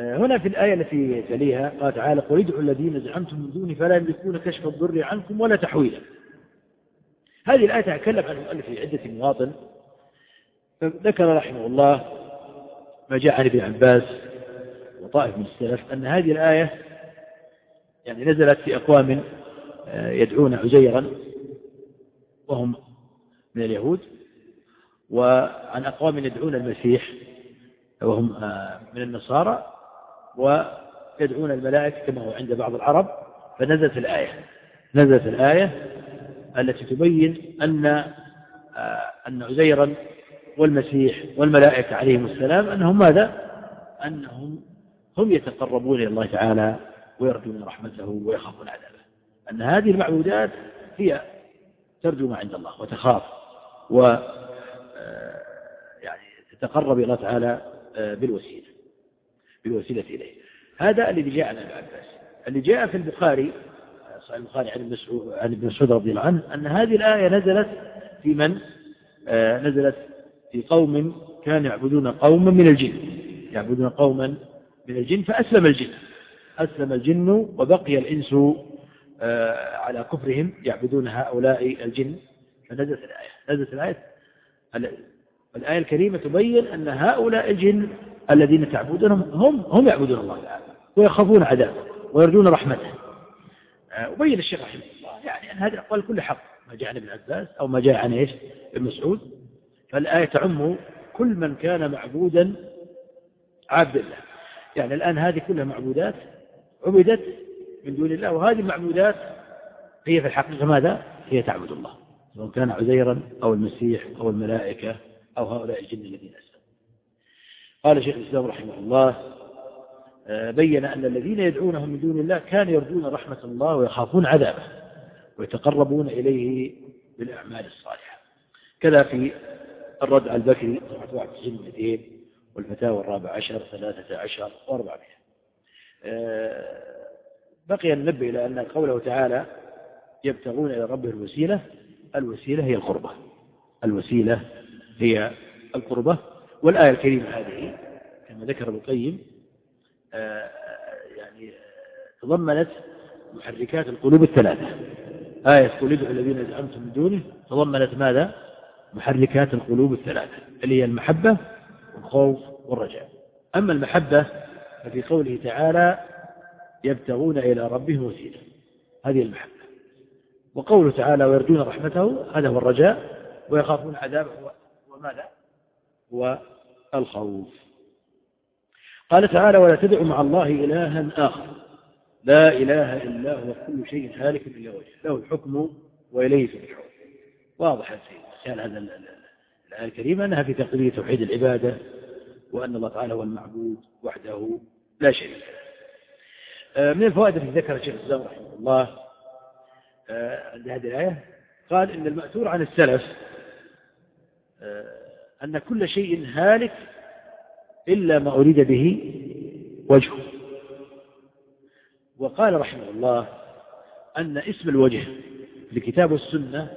هنا في الآية التي تليها قال تعالى قل ادعوا الذين زعمتم من دوني فلا يملكون كشف الضر عنكم ولا تحويلا. هذه الآية تكلم عن المؤلف في عدة مواطن. ذكر رحمه الله ما جاء عن ابن عباس وطائف من السلف أن هذه الآية يعني نزلت في أقوام آه، يدعون عزيرا وهم من اليهود وعن أقوام يدعون المسيح وهم آه، من النصارى. ويدعون الملائكة كما هو عند بعض العرب فنزلت الآية. نزلت الآية التي تبين أن آه، أن عزيرا والمسيح والملائكة عليهم السلام أنهم ماذا؟ أنهم هم يتقربون إلى الله تعالى ويرجون رحمته ويخافون عذابه. أن هذه المعبودات هي ترجو ما عند الله وتخاف و آه، يعني تتقرب إلى الله تعالى آه، بالوسيلة. بالوسيلة إليه. هذا الذي جاء عن ابن عباس. اللي جاء في البخاري صحيح البخاري عن ابن عن ابن مسعود رضي الله عنه أن هذه الآية نزلت في من؟ آه، نزلت في قوم كانوا يعبدون قوما من الجن. يعبدون قوما من الجن فأسلم الجن. أسلم الجن وبقي الإنس آه، على كفرهم يعبدون هؤلاء الجن. فنزلت الآية. نزلت الآية. الآية الكريمة تبين أن هؤلاء الجن الذين تعبدونهم هم هم يعبدون الله تعالى ويخافون عذابه ويرجون رحمته. آه، وبين الشيخ رحمه الله يعني أن هذه الأقوال كلها حق ما جاء عن ابن عباس أو ما جاء عن إيش؟ ابن مسعود. فالآية تعم كل من كان معبودا عبد الله. يعني الآن هذه كلها معبودات عبدت من دون الله وهذه المعبودات هي في الحقيقة ماذا؟ هي تعبد الله سواء كان عزيرا أو المسيح أو الملائكة أو هؤلاء الجن الذين أسلموا. قال شيخ الإسلام رحمه الله آه، بين أن الذين يدعونهم من دون الله كانوا يرجون رحمة الله ويخافون عذابه ويتقربون إليه بالأعمال الصالحة. كذا في الرد على البكري صفحة 91 و200 والفتاوى الرابع عشر ثلاثة عشر وأربعمائة. آه، بقي ننبه إلى أن قوله تعالى يبتغون إلى ربه الوسيلة الوسيلة هي القربة. الوسيلة هي القربة. والآية الكريمة هذه كما ذكر ابن القيم آه، يعني تضمنت محركات القلوب الثلاثة. آية قل ادعوا الذين زعمتم من دونه تضمنت ماذا؟ محركات القلوب الثلاثة اللي هي المحبة والخوف والرجاء. أما المحبة ففي قوله تعالى يبتغون إلى ربهم وسيلة هذه المحبة. وقوله تعالى ويرجون رحمته هذا هو الرجاء. ويخافون عذابه. وماذا والخوف قال تعالى ولا تدع مع الله إلها آخر. لا إله إلا هو كل شيء هالك إلا وجهه له الحكم وإليه ترجعون. واضح كان هذا الآية الكريمة أنها في تقرير توحيد العبادة وأن الله تعالى هو المعبود وحده لا شريك له. آه، من الفوائد التي ذكر الشيخ الإسلام رحمه الله آه، عند هذه الآية قال إن المأثور عن السلف آه، أن كل شيء هالك إلا ما أريد به وجهه. وقال رحمه الله أن اسم الوجه في الكتاب والسنة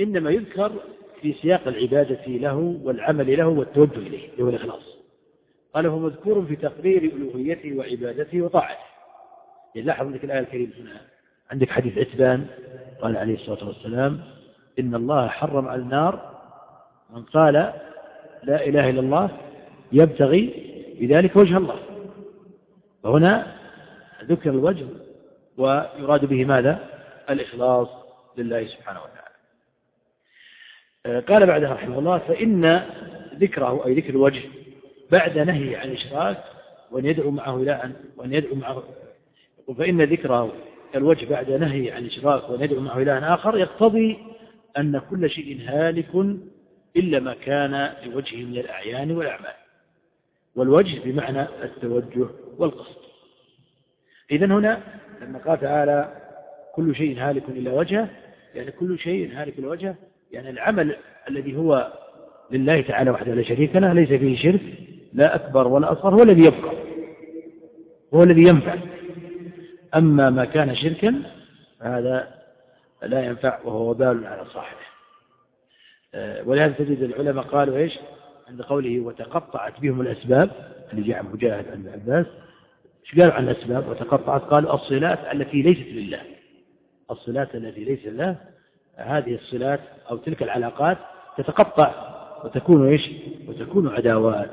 إنما يذكر في سياق العبادة له والعمل له والتوجه إليه اللي هو الإخلاص. قال هو مذكور في تقرير ألوهيته وعبادته وطاعته. يعني لاحظ عندك الآية الكريمة هنا. عندك حديث عتبان قال عليه الصلاة والسلام إن الله حرم على النار من قال لا إله إلا الله يبتغي بذلك وجه الله. وهنا ذكر الوجه ويراد به ماذا؟ الإخلاص لله سبحانه وتعالى. قال بعدها رحمه الله فإن ذكره أي ذكر الوجه بعد نهي عن الإشراك وأن يدعو معه إلى أن وأن يدعو معه فإن ذكره الوجه بعد نهي عن الإشراك وأن يدعو معه إلى آخر يقتضي أن كل شيء هالك إلا ما كان لوجهه من الأعيان والأعمال. والوجه بمعنى التوجه والقصد. إذن هنا لما قال تعالى كل شيء هالك إلا وجهه يعني كل شيء هالك إلا وجهه يعني العمل الذي هو لله تعالى وحده لا شريك له ليس فيه شرك لا أكبر ولا أصغر هو الذي يبقى. هو الذي ينفع. أما ما كان شركا فهذا لا ينفع وهو وبال على صاحبه. ولهذا تجد العلماء قالوا إيش؟ عند قوله وتقطعت بهم الأسباب اللي جاء مجاهد عن عباس. إيش قالوا عن الأسباب؟ وتقطعت قالوا الصلات التي ليست لله. الصلات التي ليست لله هذه الصلات أو تلك العلاقات تتقطع وتكون إيش؟ وتكون عداوات.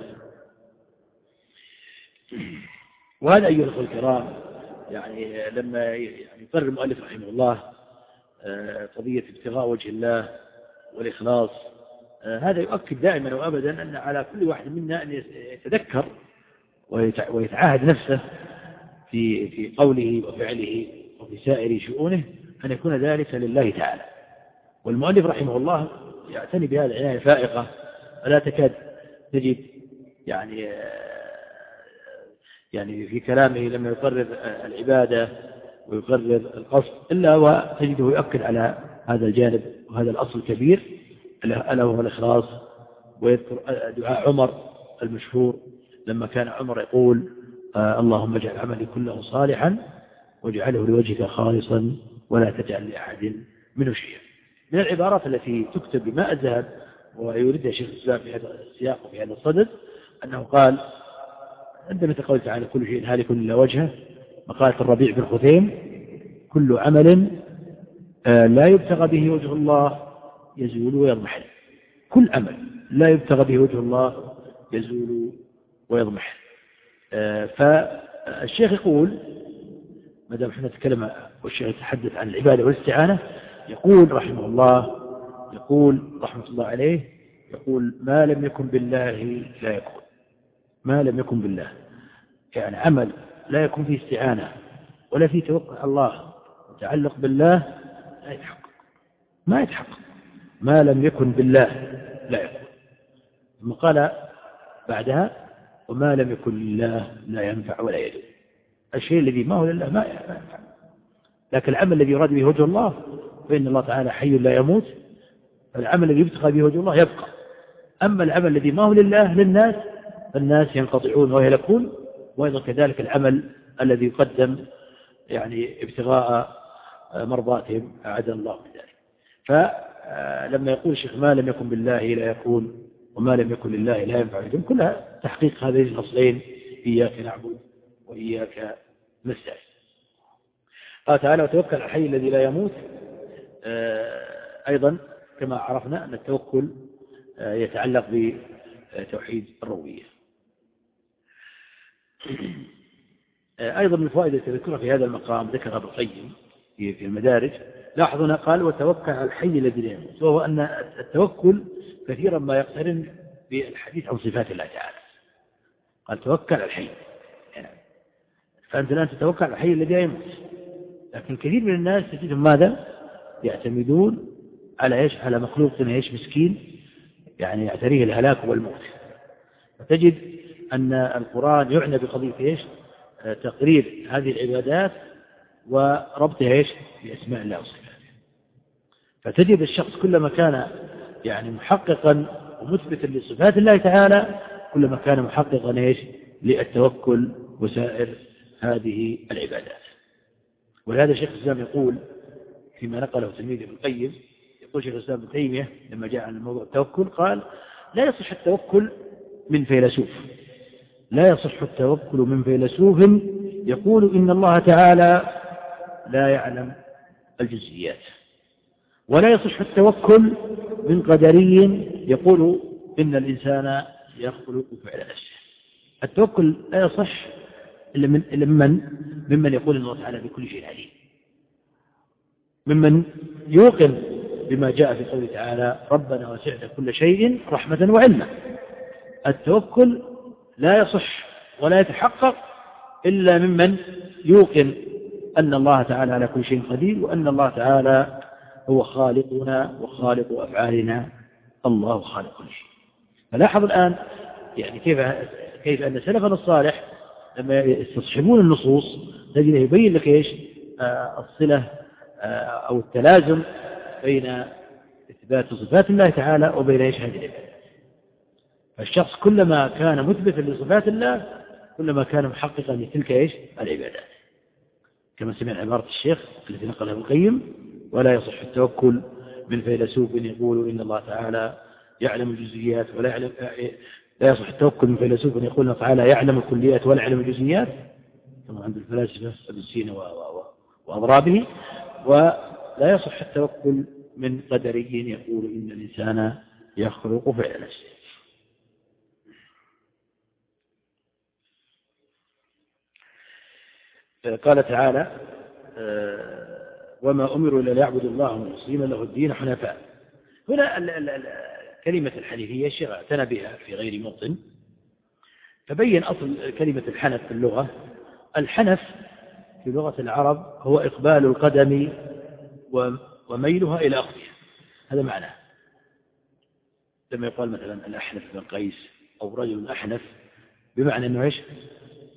وهذا أيها الأخوة الكرام يعني لما يعني يقرر المؤلف رحمه الله آه، قضية ابتغاء وجه الله والإخلاص آه، هذا يؤكد دائما وأبدا أن على كل واحد منا أن يتذكر ويتعاهد نفسه في في قوله وفعله وفي سائر شؤونه أن يكون ذلك لله تعالى. والمؤلف رحمه الله يعتني بهذه العناية فائقة فلا تكاد تجد يعني يعني في كلامه لما يقرر العبادة ويقرر القصد إلا وتجده يؤكد على هذا الجانب وهذا الأصل الكبير ألا وهو الإخلاص ويذكر دعاء عمر المشهور لما كان عمر يقول آه، اللهم اجعل عملي كله صالحا واجعله لوجهك خالصا ولا تجعل لأحد منه شيئا. من العبارات التي تكتب بماء الذهب ويريدها شيخ الإسلام في هذا السياق وفي هذا الصدد أنه قال عندما تقول تعالى كل شيء هالك إلا وجهه مقالة الربيع بن خثيم كل عمل لا يبتغى به وجه الله يزول ويضمحل كل عمل لا يبتغى به وجه الله يزول ويضمحل آه، فالشيخ يقول ما دام إحنا نتكلم والشيخ يتحدث عن العبادة والاستعانة يقول رحمه الله يقول رحمة الله عليه يقول ما لم يكن بالله لا يكون. ما لم يكن بالله. يعني عمل لا يكون فيه استعانة ولا فيه توقع الله تعلق بالله لا يتحقق. ما يتحقق. ما لم يكن بالله لا يكون. ثم قال بعدها وما لم يكن لله لا ينفع ولا يدوم الشيء الذي ما هو لله ما ينفع. لكن العمل الذي يراد به وجه الله فإن الله تعالى حي لا يموت. فالعمل الذي يبتغى به وجه الله يبقى. أما العمل الذي ما هو لله للناس فالناس ينقطعون ويهلكون. وأيضا كذلك العمل الذي يقدم يعني ابتغاء مرضاتهم أعاذنا الله من ذلك فلما يقول الشيخ ما لم يكن بالله لا يكون وما لم يكن لله لا ينفع يدوم كلها تحقيق هذين الأصلين إياك نعبد وإياك نستعين. قال تعالى وتوكل على الحي الذي لا يموت. آه، أيضا كما عرفنا أن التوكل آه، يتعلق بتوحيد الربوبية. آه، أيضا من الفوائد التي ذكرها في هذا المقام ذكرها ابن القيم في المدارج. لاحظوا هنا قال وتوكل على الحي الذي لا يموت وهو أن التوكل كثيرا ما يقترن بالحديث عن صفات الله تعالى. قال توكل على الحي. فأنت الآن تتوكل على الحي الذي لا يموت. لكن كثير من الناس تجدهم ماذا؟ يعتمدون على إيش؟ على مخلوق إيش؟ مسكين. يعني يعتريه الهلاك والموت. فتجد أن القرآن يعنى بقضية إيش؟ تقرير هذه العبادات وربطها إيش؟ بأسماء الله وصفاته. فتجد الشخص كلما كان يعني محققا ومثبتا لصفات الله تعالى كلما كان محققا إيش؟ للتوكل وسائر هذه العبادات. ولهذا شيخ الإسلام يقول فيما نقله تلميذ ابن القيم يقول شيخ الإسلام ابن تيمية لما جاء عن الموضوع التوكل قال لا يصح التوكل من فيلسوف. لا يصح التوكل من فيلسوف يقول إن الله تعالى لا يعلم الجزئيات. ولا يصح التوكل من قدري يقول إن الإنسان يخلق فعل نفسه. التوكل لا يصح إلا من ممن ممن يقول الله تعالى بكل شيء عليم. ممن يوقن بما جاء في قوله تعالى ربنا وسعت كل شيء رحمة وعلما. التوكل لا يصح ولا يتحقق إلا ممن يوقن أن الله تعالى على كل شيء قدير وأن الله تعالى هو خالقنا وخالق أفعالنا. الله خالق كل شيء. فلاحظ الآن يعني كيف كيف أن سلفنا الصالح لما يستصحبون النصوص تجده يبين لك إيش؟ آه الصلة آه أو التلازم بين إثبات صفات الله تعالى وبين إيش؟ هذه العبادة فالشخص كلما كان مثبتا لصفات الله كلما كان محققا لتلك إيش؟ العبادات. كما سمع عبارة الشيخ التي نقلها ابن القيم ولا يصح التوكل من فيلسوف يقول إن الله تعالى يعلم الجزئيات ولا يعلم لا يصح التوكل من فيلسوف يقول تعالى يعلم الكليات ولا يعلم الجزئيات. كما عند الفلاسفة ابن سينا وأضرابه. ولا يصح التوكل من قدري يقول إن الإنسان يخلق فعل نفسه قال تعالى آه، وما أمروا إلا ليعبدوا الله مخلصين له الدين حنفاء. هنا كلمة الحنيفية الشيخ اعتنى بها في غير موطن فبين أصل كلمة الحنف في اللغة. الحنف في لغة العرب هو إقبال القدم وميلها إلى أخذها. هذا معناه لما يقال مثلا الأحنف بن قيس أو رجل أحنف بمعنى أنه إيش؟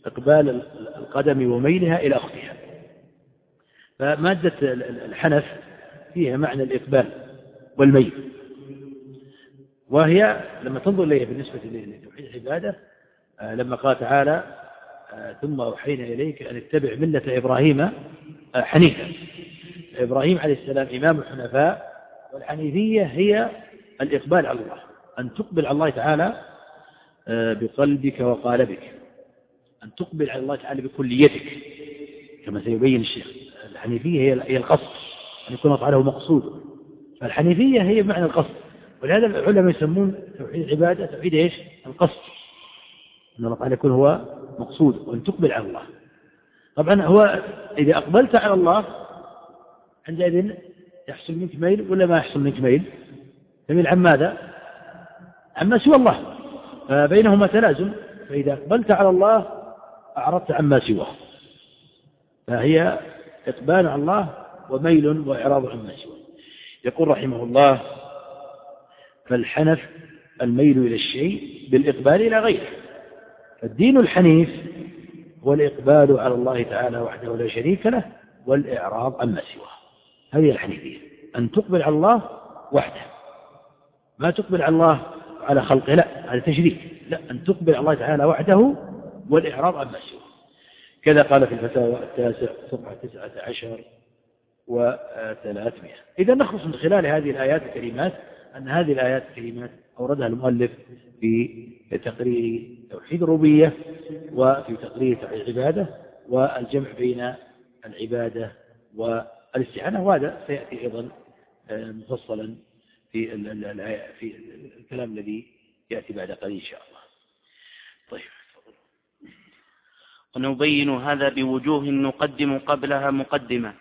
إقبال القدم وميلها إلى أختها. فمادة الحنف فيها معنى الإقبال والميل. وهي لما تنظر إليها بالنسبة لتوحيد العبادة آه، لما قال تعالى آه، ثم أوحينا إليك أن اتبع ملة إبراهيم آه، حنيفا. إبراهيم عليه السلام إمام الحنفاء والحنيفية هي الإقبال على الله. أن تقبل على الله تعالى بقلبك وقالبك. أن تقبل على الله تعالى بكليتك كما سيبين الشيخ. الحنيفية هي القصد أن يكون هو مقصود. فالحنيفية هي بمعنى القصد. ولهذا العلماء يسمون توحيد العبادة توحيد إيش؟ القصد. أن الله تعالى يكون هو مقصود وأن تقبل على الله. طبعا هو إذا أقبلت على الله عندئذ يحصل منك ميل ولا ما يحصل منك ميل؟ تميل عن ماذا؟ عما سوى الله. فبينهما تلازم. فإذا أقبلت على الله أعرضت عما سواه. فهي إقبال على الله وميل وإعراض عما سواه. يقول رحمه الله فالحنف الميل إلى الشيء بالإقبال إلى غيره. فالدين الحنيف هو الإقبال على الله تعالى وحده لا شريك له والإعراض عما سواه. هذه الحنيفية. أن تقبل على الله وحده. ما تقبل على الله على خلقه لا هذا تشريك. لا أن تقبل على الله تعالى وحده والإعراض عما سواه كذا قال في الفتاوى التاسع صفحة تسعة عشر وثلاثمائة. إذا نخلص من خلال هذه الآيات الكريمات أن هذه الآيات الكريمات أوردها المؤلف في تقرير توحيد الربوبية وفي تقرير توحيد العبادة والجمع بين العبادة والاستعانة. وهذا سيأتي أيضا آه، مفصلا في في الكلام الذي يأتي بعد قليل إن شاء الله. طيب. ونبين هذا بوجوه نقدم قبلها مقدمة.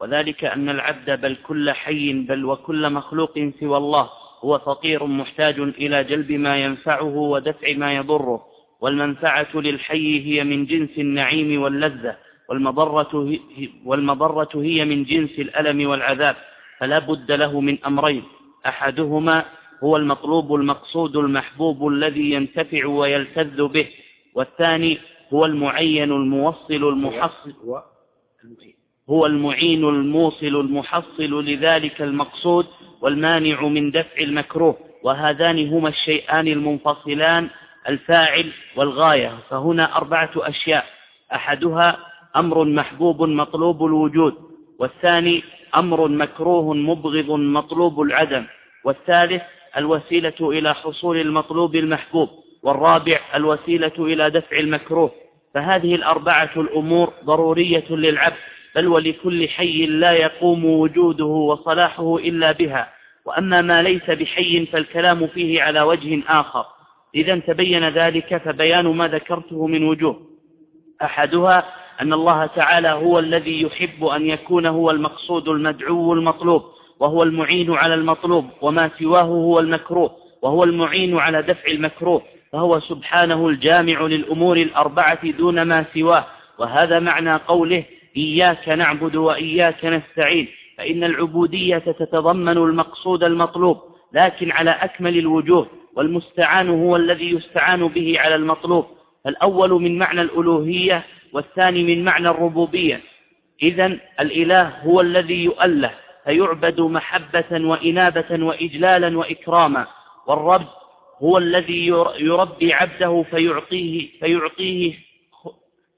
وذلك أن العبد بل كل حي بل وكل مخلوق سوى الله هو فقير محتاج إلى جلب ما ينفعه ودفع ما يضره. والمنفعة للحي هي من جنس النعيم واللذة والمضرة, والمضرة هي من جنس الألم والعذاب فلا بد له من أمرين. أحدهما هو المطلوب المقصود المحبوب الذي ينتفع ويلتذ به والثاني هو المعين الموصل المحصل هو المعين. الموصل المحصل لذلك المقصود والمانع من دفع المكروه وهذان هما الشيئان المنفصلان الفاعل والغاية. فهنا أربعة أشياء أحدها أمر محبوب مطلوب الوجود والثاني أمر مكروه مبغض مطلوب العدم والثالث الوسيلة إلى حصول المطلوب المحبوب. والرابع الوسيلة إلى دفع المكروه. فهذه الأربعة الأمور ضرورية للعبد بل ولكل حي لا يقوم وجوده وصلاحه إلا بها. وأما ما ليس بحي فالكلام فيه على وجه آخر. إذا تبين ذلك فبيان ما ذكرته من وجوه. أحدها أن الله تعالى هو الذي يحب أن يكون هو المقصود المدعو المطلوب وهو المعين على المطلوب وما سواه هو المكروه وهو المعين على دفع المكروه. فهو سبحانه الجامع للأمور الأربعة دون ما سواه وهذا معنى قوله إياك نعبد وإياك نستعين فإن العبودية تتضمن المقصود المطلوب لكن على أكمل الوجوه والمستعان هو الذي يستعان به على المطلوب فالأول من معنى الألوهية والثاني من معنى الربوبية. إذا الإله هو الذي يؤله فيعبد محبة وإنابة وإجلالا وإكراما والرب هو الذي يربي عبده فيعطيه, فيعطيه,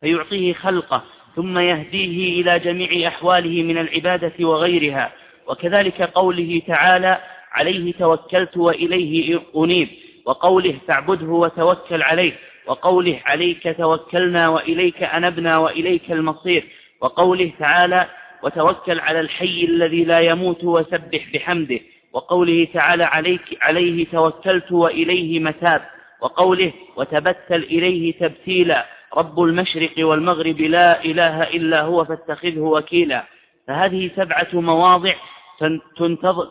فيعطيه خلقه ثم يهديه إلى جميع أحواله من العبادة وغيرها. وكذلك قوله تعالى عليه توكلت وإليه أنيب وقوله فاعبده وتوكل عليه وقوله عليك توكلنا وإليك أنبنا وإليك المصير وقوله تعالى وتوكل على الحي الذي لا يموت وسبح بحمده وقوله تعالى عليك عليه توكلت وإليه متاب وقوله وتبتل إليه تبتيلا رب المشرق والمغرب لا إله إلا هو فاتخذه وكيلا. فهذه سبعة مواضع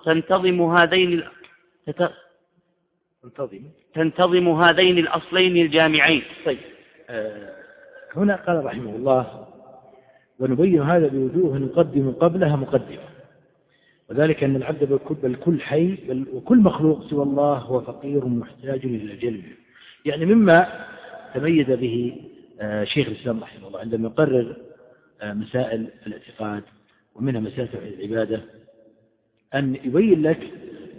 تنتظم هذين تنتظم. تنتظم هذين الأصلين الجامعين. طيب آه هنا قال رحمه الله ونبين هذا بوجوه نقدم قبلها مقدمة. وذلك أن العبد بل كل حي بل وكل مخلوق سوى الله هو فقير محتاج إلى جلبه يعني مما تميز به آه، شيخ الإسلام رحمه الله عندما يقرر آه، مسائل الاعتقاد ومنها مسائل العبادة أن يبين لك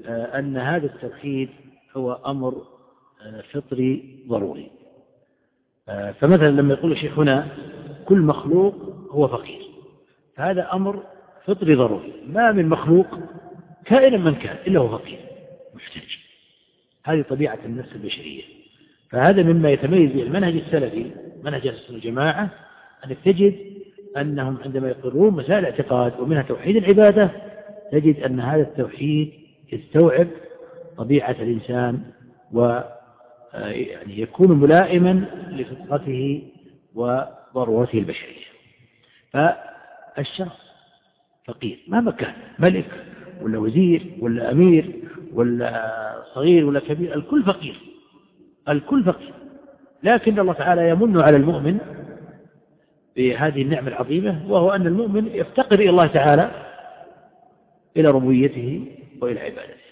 آه، أن هذا التوحيد هو أمر فطري ضروري. فمثلا لما يقول الشيخ هنا كل مخلوق هو فقير. فهذا أمر فطري ضروري. ما من مخلوق كائنا من كان إلا هو فقير محتاج. هذه طبيعة النفس البشرية. فهذا مما يتميز به المنهج السلفي منهج السنة الجماعة أنك تجد أنهم عندما يقرون مسائل الاعتقاد ومنها توحيد العبادة تجد أن هذا التوحيد يستوعب طبيعة الإنسان و يعني يكون ملائما لفطرته وضرورته البشرية. فالشخص فقير مهما كان ملك ولا وزير ولا أمير ولا صغير ولا كبير الكل فقير الكل فقير. لكن الله تعالى يمن على المؤمن بهذه النعمة العظيمة وهو أن المؤمن يفتقر إلى الله تعالى إلى ربوبيته وإلى عبادته.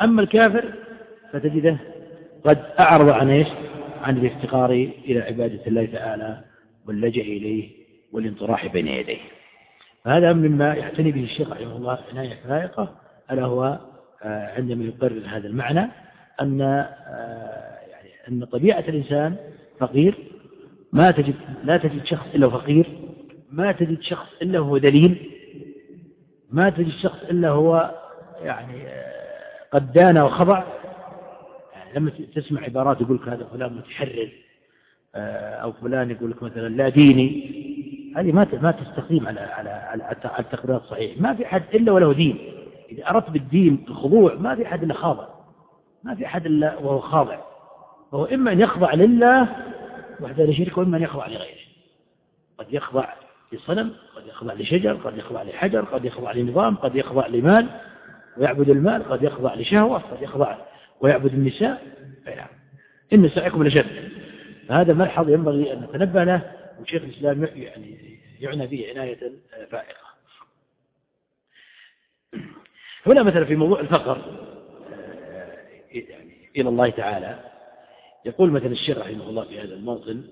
أما الكافر فتجده قد أعرض عن إيش؟ عن الافتقار إلى عبادة الله تعالى واللجأ إليه والانطراح بين يديه. فهذا مما يعتني به الشيخ رحمه الله عناية فائقة ألا هو آه، عندما يقرر هذا المعنى أن آه، يعني أن طبيعة الإنسان فقير ما تجد لا تجد شخص إلا فقير ما تجد شخص إلا هو دليل ما تجد شخص إلا هو يعني آه، قد دان وخضع يعني لما تسمع عبارات يقول لك هذا فلان متحرر أو فلان يقول لك مثلا لا ديني. هذه ما ما تستقيم على على على التقريرات الصحيح ما في حد إلا وله دين. إذا أردت بالدين الخضوع ما في حد إلا خاضع. ما في حد إلا وهو خاضع. فهو إما أن يخضع لله وحده لا شريك وإما أن يخضع لغيره. قد يخضع لصنم قد يخضع لشجر قد يخضع لحجر قد يخضع لنظام قد يخضع لمال ويعبد المال قد يخضع لشهوة قد يخضع ويعبد النساء. نعم. إن سعيكم لشد فهذا ملحظ ينبغي أن نتنبه له. وشيخ الإسلام يعني يعنى به عناية فائقة. هنا مثلا في موضوع الفقر يعني إلى الله تعالى يقول مثلا الشيخ رحمه الله في هذا الموطن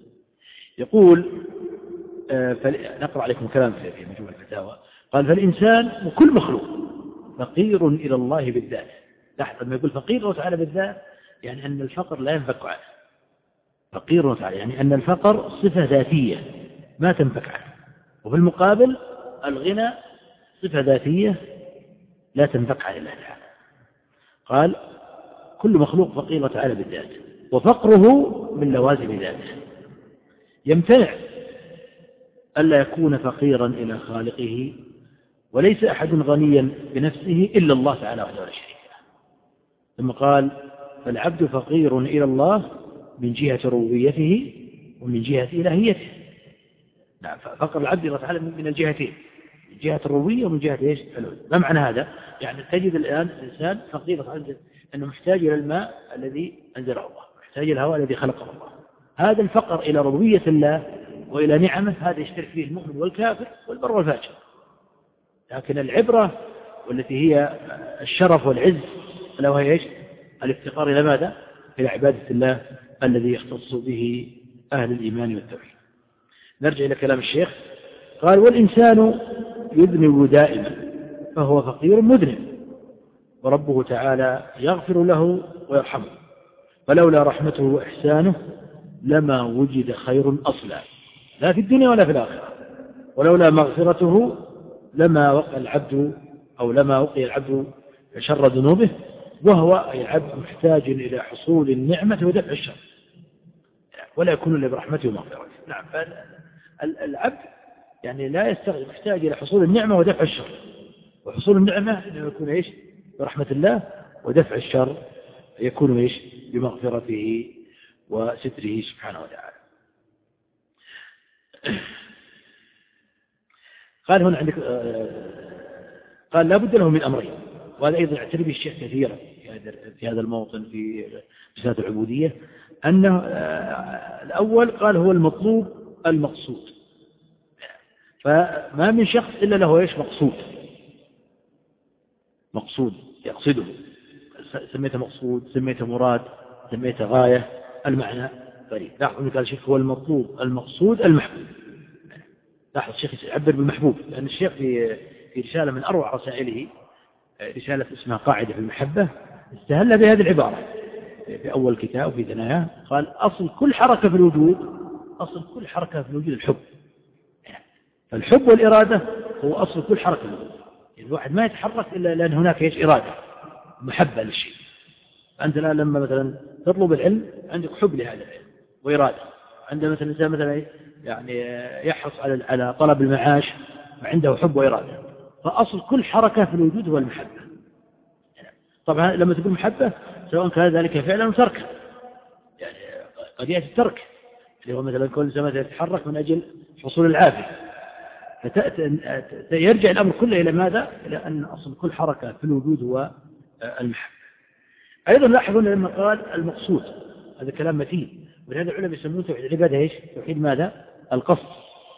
يقول نقرأ عليكم كلام في مجموع الفتاوى. قال فالإنسان وكل مخلوق فقير إلى الله بالذات. لاحظ لما يقول فقير الله تعالى بالذات يعني أن الفقر لا ينفك عنه. فقير وتعالى يعني أن الفقر صفة ذاتية ما تنفك عنه. وفي المقابل الغنى صفة ذاتية لا تنفك عن الله تعالى. قال كل مخلوق فقير وتعالى بالذات وفقره من لوازم ذاته. يمتنع ألا يكون فقيرا إلى خالقه وليس أحد غنيا بنفسه إلا الله تعالى وحده لا شريك له. ثم قال فالعبد فقير إلى الله من جهة ربوبيته ومن جهة إلهيته. نعم فقر العبد الله تعالى من الجهتين من جهة الربوبية ومن جهة إيش؟ ما معنى هذا؟ يعني تجد الآن الإنسان فقير أنه محتاج إلى الماء الذي أنزله الله محتاج إلى الهواء الذي خلقه الله. هذا الفقر إلى ربوبية الله وإلى نعمه هذا يشترك فيه المؤمن والكافر والبر والفاجر. لكن العبرة والتي هي الشرف والعز ألا وهي إيش؟ الافتقار إلى ماذا؟ إلى عبادة الله الذي يختص به أهل الإيمان والتوحيد. نرجع إلى كلام الشيخ. قال والإنسان يذنب دائما فهو فقير مذنب وربه تعالى يغفر له ويرحمه. فلولا رحمته وإحسانه لما وجد خير أصلا لا في الدنيا ولا في الآخرة. ولولا مغفرته لما وقع العبد أو لما وقي العبد شر ذنوبه وهو العبد محتاج إلى حصول النعمة ودفع الشر. ولا يكون إلا برحمته ومغفرته. نعم فالعبد يعني لا يحتاج إلى حصول النعمة ودفع الشر. وحصول النعمة إنه يكون إيش؟ برحمة الله ودفع الشر يكون إيش؟ بمغفرته وستره سبحانه وتعالى. قال هنا عندك آه، قال لا بد له من أمرين. وهذا أيضا يعترف به الشيخ كثيرا في هذا الموطن في رسالة العبودية أنه آه، الأول قال هو المطلوب المقصود. فما من شخص إلا له إيش؟ مقصود. مقصود يقصده. سميته مقصود سميته مراد سميته غاية المعنى فريد لاحظ قال الشيخ هو المطلوب المقصود المحبوب. لاحظ الشيخ يعبر بالمحبوب لأن الشيخ في في رسالة من أروع رسائله رسالة اسمها قاعدة في المحبة استهل بهذه العبارة. في أول كتاب في ثناياه قال أصل كل حركة في الوجود أصل كل حركة في الوجود الحب. فالحب والإرادة هو أصل كل حركة في الوجود. يعني الواحد ما يتحرك إلا لأن هناك إيش؟ إرادة محبة للشيء. أنت الآن لما مثلا تطلب العلم عندك حب لهذا العلم وإرادة. عندما مثلا مثلا يعني يحرص على على طلب المعاش وعنده حب وإرادة. فأصل كل حركة في الوجود هو المحبة. طبعا لما تقول محبة سواء كان ذلك فعلا أو تركا. يعني قد يأتي الترك. اللي هو مثلا كل زمان يتحرك من أجل حصول العافية. فيرجع الأمر كله إلى ماذا؟ إلى أن أصل كل حركة في الوجود هو المحبة. أيضا لاحظوا لما قال المقصود هذا كلام متين. ولهذا العلماء يسمون توحيد العبادة إيش؟ توحيد ماذا؟ القصد.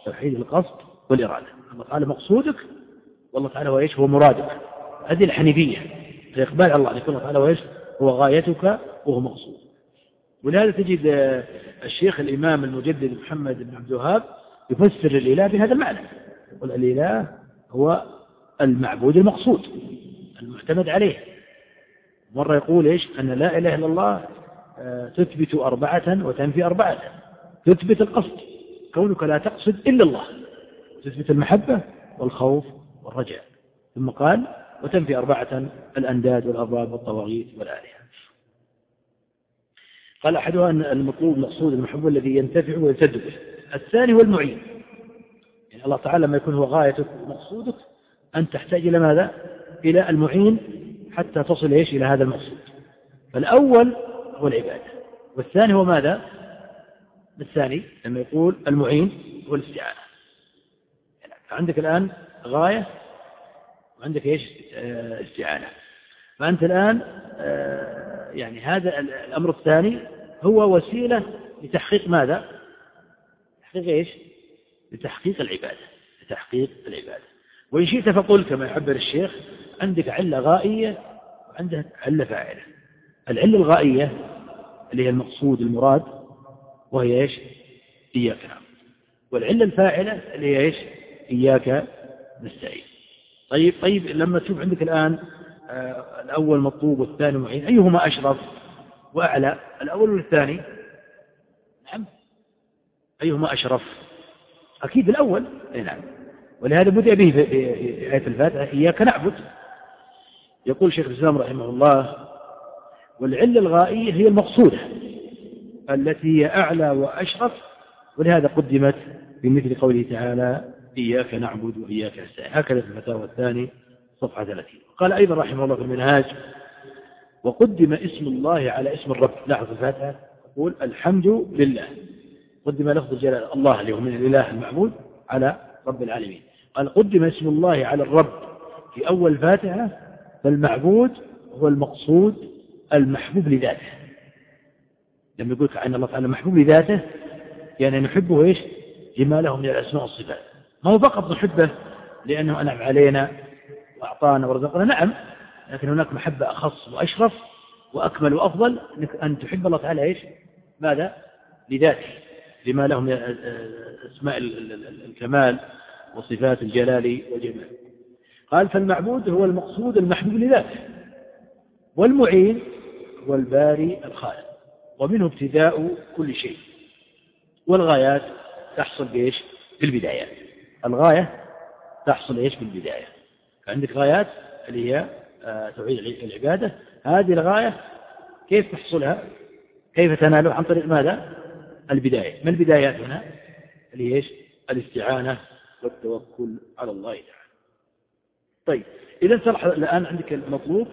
توحيد القصد والإرادة. لما قال مقصودك والله تعالى هو إيش؟ هو مرادك هذه الحنيفية. الإقبال على الله يكون الله تعالى هو إيش؟ هو غايتك وهو مقصود. ولهذا تجد الشيخ الإمام المجدد محمد بن عبد الوهاب يفسر الإله بهذا المعنى. يقول الإله هو المعبود المقصود المعتمد عليه. مرة يقول إيش؟ أن لا إله إلا الله آه، تثبت أربعة وتنفي أربعة. تثبت القصد. كونك لا تقصد إلا الله. تثبت المحبة والخوف والرجاء ثم قال وتنفي أربعة الأنداد والأرباب والطواغيت والآلهة. قال أحدها أن المطلوب المقصود المحبوب الذي ينتفع ويسد به. الثاني هو المعين. يعني الله تعالى لما يكون هو غايتك ومقصودك أن تحتاج إلى ماذا؟ إلى المعين حتى تصل إيش؟ إلى هذا المقصود. فالأول هو العبادة. والثاني هو ماذا؟ الثاني لما يقول المعين هو الاستعانة. يعني عندك الآن غاية؟ وعندك إيش؟ استعانة. فأنت الآن آه، يعني هذا الأمر الثاني هو وسيلة لتحقيق ماذا؟ تحقيق إيش؟ لتحقيق العبادة. لتحقيق العبادة. وإن شئت فقل كما يعبر الشيخ عندك علة غائية وعندك علة فاعلة. العلة الغائية اللي هي المقصود المراد وهي إيش؟ إياك نعبد. والعلة الفاعلة اللي هي إيش؟ إياك نستعين طيب طيب لما تشوف عندك الآن آه الأول مطلوب والثاني معين أيهما أشرف وأعلى الأول والثاني؟ نعم. أيهما أشرف؟ أكيد الأول. أي نعم. ولهذا بدأ به في آية الفاتحة إياك نعبد. يقول شيخ الإسلام رحمه الله والعلة الغائية هي المقصودة التي هي أعلى وأشرف ولهذا قدمت بمثل قوله تعالى إياك نعبد وإياك نستعين. هكذا في الفتاوى الثاني صفحة 30 قال أيضا رحمه الله في المنهاج وقدم اسم الله على اسم الرب. لاحظ الفاتحة يقول الحمد لله. قدم لفظ الجلال الله اللي هو من الإله المعبود على رب العالمين. قال قدم اسم الله على الرب في أول فاتحة فالمعبود هو المقصود المحبوب لذاته. لما يقول أن الله تعالى محبوب لذاته يعني نحبه إيش؟ لما له من الأسماء والصفات. ما هو فقط نحبه لأنه أنعم علينا وأعطانا ورزقنا. نعم لكن هناك محبة أخص وأشرف وأكمل وأفضل أن تحب الله تعالى إيش؟ ماذا؟ لذاته لما له من أسماء الكمال وصفات الجلال والجمال. قال فالمعبود هو المقصود المحبوب لذاته والمعين هو الباري الخالق ومنه ابتداء كل شيء والغايات تحصل بإيش؟ في البدايات الغاية تحصل إيش في البداية عندك غايات اللي هي آه، توحيد العبادة. هذه الغاية كيف تحصلها؟ كيف تنالها؟ عن طريق ماذا؟ البداية. ما البدايات هنا؟ اللي هي إيش؟ الاستعانة والتوكل على الله تعالى. طيب إذا صلح الآن عندك المطلوب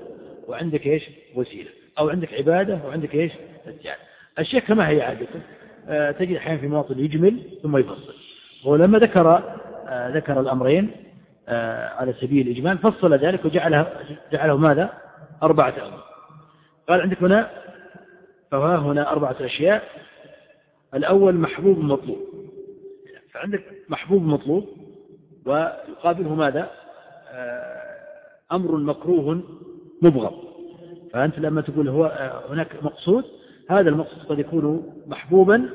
وعندك إيش؟ وسيلة. أو عندك عبادة وعندك إيش؟ استعانة. الشيخ كما هي عادته آه تجد أحيانا في مواطن يجمل ثم يفصل. ولما ذكر ذكر الأمرين آه على سبيل الإجمال فصل ذلك وجعله جعله ماذا؟ أربعة أمر قال عندك هنا فها هنا أربعة أشياء. الأول محبوب مطلوب. فعندك محبوب مطلوب ويقابله ماذا؟ آه، أمر مكروه مبغض. فأنت لما تقول هو آه، هناك مقصود هذا المقصود قد يكون محبوبا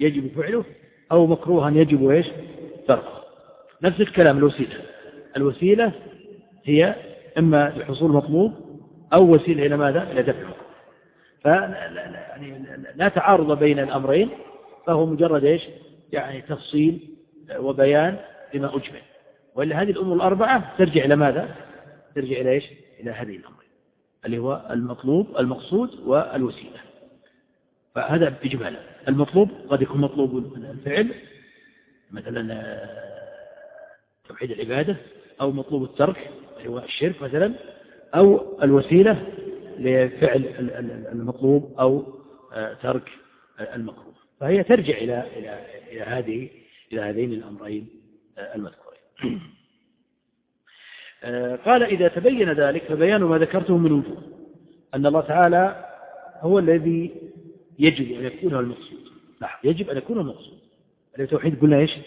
يجب فعله أو مكروها يجب إيش؟ تركه نفس الكلام الوسيلة. الوسيلة هي إما لحصول مطلوب أو وسيلة إلى ماذا؟ إلى دفع. يعني لا تعارض بين الأمرين فهو مجرد إيش؟ يعني تفصيل وبيان لما أجمل. وإلا هذه الأمور الأربعة ترجع إلى ماذا؟ ترجع إلى إيش؟ إلى هذه الأمرين. اللي هو المطلوب المقصود والوسيلة. فهذا إجمالا المطلوب قد يكون مطلوب الفعل مثلا آه، توحيد العبادة أو مطلوب الترك هو الشرك مثلا أو الوسيلة لفعل المطلوب أو آه، ترك المكروه. فهي ترجع إلى إلى إلى هذه إلى هذين الأمرين آه، المذكورين. قال إذا تبين ذلك فبيان ما ذكرته من وجوه أن الله تعالى هو الذي يجب أن يكون المقصود. لاحظ يجب أن يكون المقصود. التوحيد قلنا إيش؟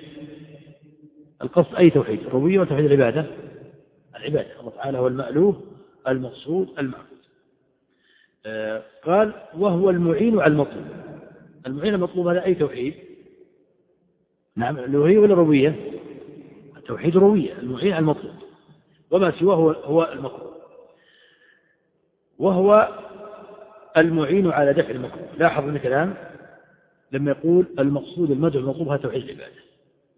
القصد أي توحيد الربوبية وتوحيد العبادة؟ العبادة الله تعالى هو المألوه المقصود المعبود. آه، قال وهو المعين على المطلوب. المعين المطلوب هذا أي توحيد؟ نعم الألوهية ولا الربوبية؟ توحيد الربوبية المعين على المطلوب. وما سواه هو, هو المطلوب وهو المعين على دفع المكروه لاحظ الكلام لما يقول المقصود المدعو المطلوب هذا توحيد العبادة.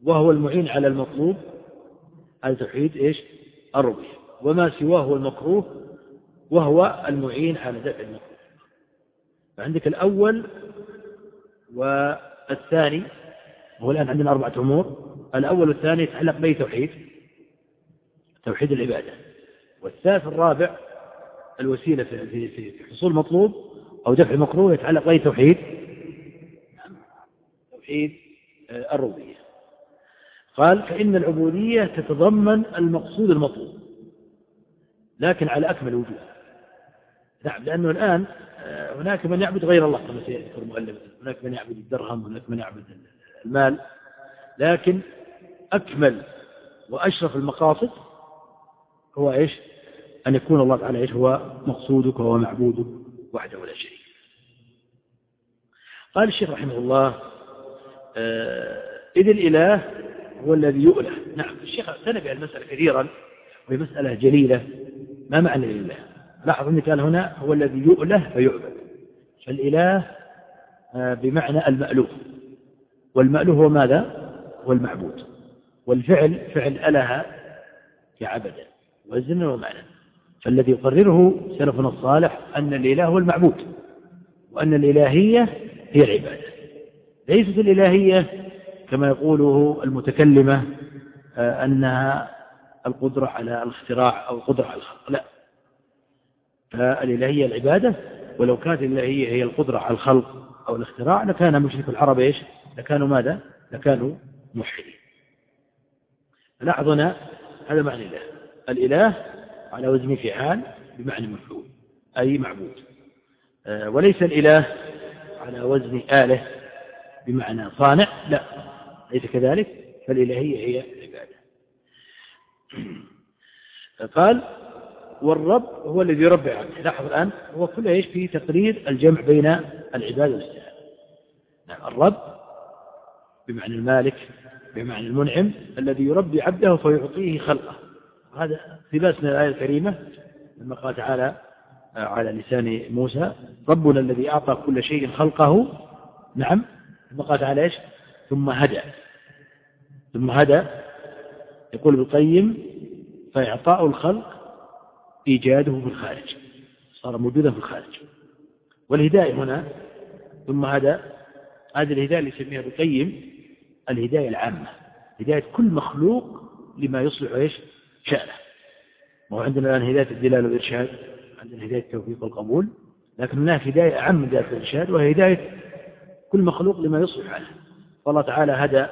وهو المعين على المطلوب هذا توحيد إيش؟ الربوبية. وما سواه هو المكروه وهو المعين على دفع المكروه. فعندك الأول والثاني هو الآن عندنا أربعة أمور. الأول والثاني يتعلق بأي توحيد؟ توحيد العبادة. والثالث الرابع الوسيلة في, في, في حصول مطلوب أو دفع مكروه يتعلق بأي توحيد؟ توحيد آه، الربوبية. قال فإن العبودية تتضمن المقصود المطلوب لكن على أكمل وجوه. نعم لأنه الآن آه، هناك من يعبد غير الله كما سيذكر المؤلف هناك من يعبد الدرهم هناك من يعبد المال لكن أكمل وأشرف المقاصد هو إيش؟ أن يكون الله تعالى إيش هو؟ مقصودك وهو معبودك وحده لا شريك قال الشيخ رحمه الله آه، إذ الإله هو الذي يؤله. نعم الشيخ اعتنى بهالمسألة كثيرا وهي مسألة جليلة. ما معنى الإله؟ لاحظ كان هنا هو الذي يؤله فيعبد. فالإله آه، بمعنى المألوف والمألوف هو ماذا؟ هو المعبود. والفعل فعل أله كعبد. وزن ومعنى. فالذي يقرره سلفنا الصالح أن الإله هو المعبود وأن الإلهية هي العبادة. ليست الإلهية كما يقوله المتكلمة آه، أنها القدرة على الاختراع أو القدرة على الخلق. لا. فالإلهية العبادة ولو كانت الإلهية هي القدرة على الخلق أو الاختراع لكان مشرك العرب إيش؟ لكانوا ماذا؟ لكانوا موحدين. لاحظ هنا هذا معنى الله الإله على وزن فعال بمعنى مفعول أي معبود. آه، وليس الإله على وزن آله بمعنى صانع لا ليس كذلك فالإلهية هي العبادة. قال والرب هو الذي يربي عبده. لاحظ الآن هو كل إيش؟ في تقرير الجمع بين العبادة والاستعانة نعم الرب بمعنى المالك بمعنى المنعم الذي يربي عبده فيعطيه خلقه. هذا اقتباس من الآية الكريمة لما قال تعالى على لسان موسى ربنا الذي أعطى كل شيء خلقه. نعم ثم قال تعالى إيش؟ ثم هدى. ثم هدى يقول ابن القيم فإعطاء الخلق إيجاده في الخارج. صار موجودا في الخارج. والهداية هنا ثم هدى هذه الهداية اللي يسميها ابن القيم الهداية العامة. هداية كل مخلوق لما يصلح إيش؟ شأنه. وهو عندنا الآن هداية الدلالة والإرشاد عندنا هداية التوفيق والقبول لكن هناك هداية أعم من هداية الإرشاد وهي هداية كل مخلوق لما يصلح حاله. فالله تعالى هدى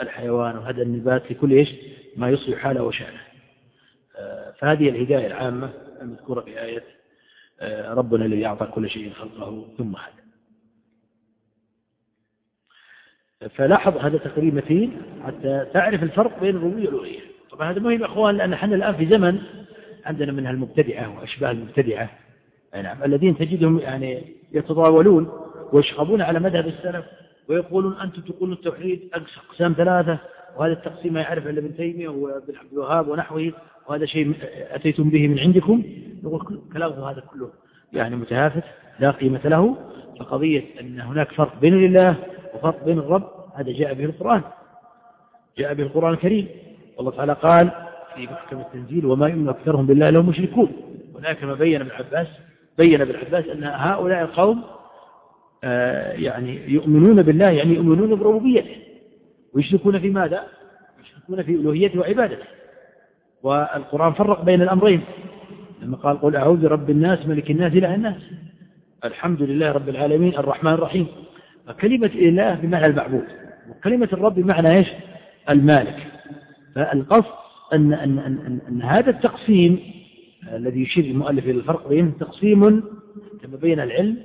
الحيوان وهدى النبات لكل إيش؟ ما يصلح حاله وشأنه. آه، فهذه الهداية العامة المذكورة في آية آه، ربنا الذي أعطى كل شيء خلقه ثم هدى. فلاحظ هذا تقريب مثيل حتى تعرف الفرق بين الربوبية والألوهية. طبعا هذا مهم أخوان لأن إحنا الآن في زمن عندنا منها المبتدعة وأشباه المبتدعة. نعم الذين تجدهم يعني يتطاولون ويشخبون على مذهب السلف ويقولون أنتم تقولون التوحيد أقسام ثلاثة وهذا التقسيم ما يعرف إلا ابن تيمية وابن عبد الوهاب ونحوه وهذا شيء أتيتم به من عندكم. يقول كلامه هذا كله يعني متهافت لا قيمة له. فقضية أن هناك فرق بين الله وفرق بين الرب هذا جاء به القرآن. جاء به القرآن الكريم. والله تعالى قال في محكم التنزيل وما يؤمن أكثرهم بالله لهم مشركون. هناك ما بين ابن عباس بين ابن عباس أن هؤلاء القوم يعني يؤمنون بالله يعني يؤمنون بربوبيته. ويشركون في ماذا؟ يشركون في ألوهيته وعبادته. والقرآن فرق بين الأمرين. لما قال قل أعوذ برب الناس ملك الناس إله الناس. الحمد لله رب العالمين الرحمن الرحيم. فكلمة إله بمعنى المعبود. وكلمة الرب بمعنى إيش؟ المالك. فالقصد أن, أن, أن, أن, أن هذا التقسيم الذي يشير المؤلف إلى الفرق بينه تقسيم كما بين العلم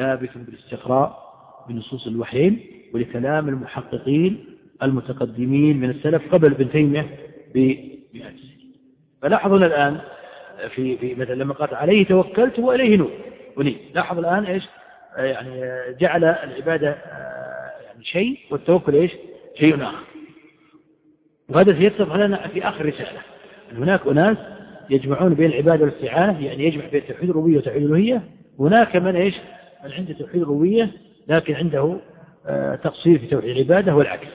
ثابت بالاستقراء بنصوص الوحيين ولكلام المحققين المتقدمين من السلف قبل ابن تيمية بمئات السنين فلاحظ هنا الآن في في مثلا لما قال عليه توكلت وإليه نور. وني لاحظ الآن إيش؟ يعني جعل العبادة يعني شيء والتوكل إيش؟ شيء آخر. وهذا سيتضح لنا في آخر رسالة. أن هناك أناس يجمعون بين العبادة والاستعانة يعني يجمع بين توحيد الربوبية وتوحيد الألوهية هناك من إيش؟ من عنده توحيد الربوبية؟ لكن عنده آه، تقصير في توحيد العبادة والعكس.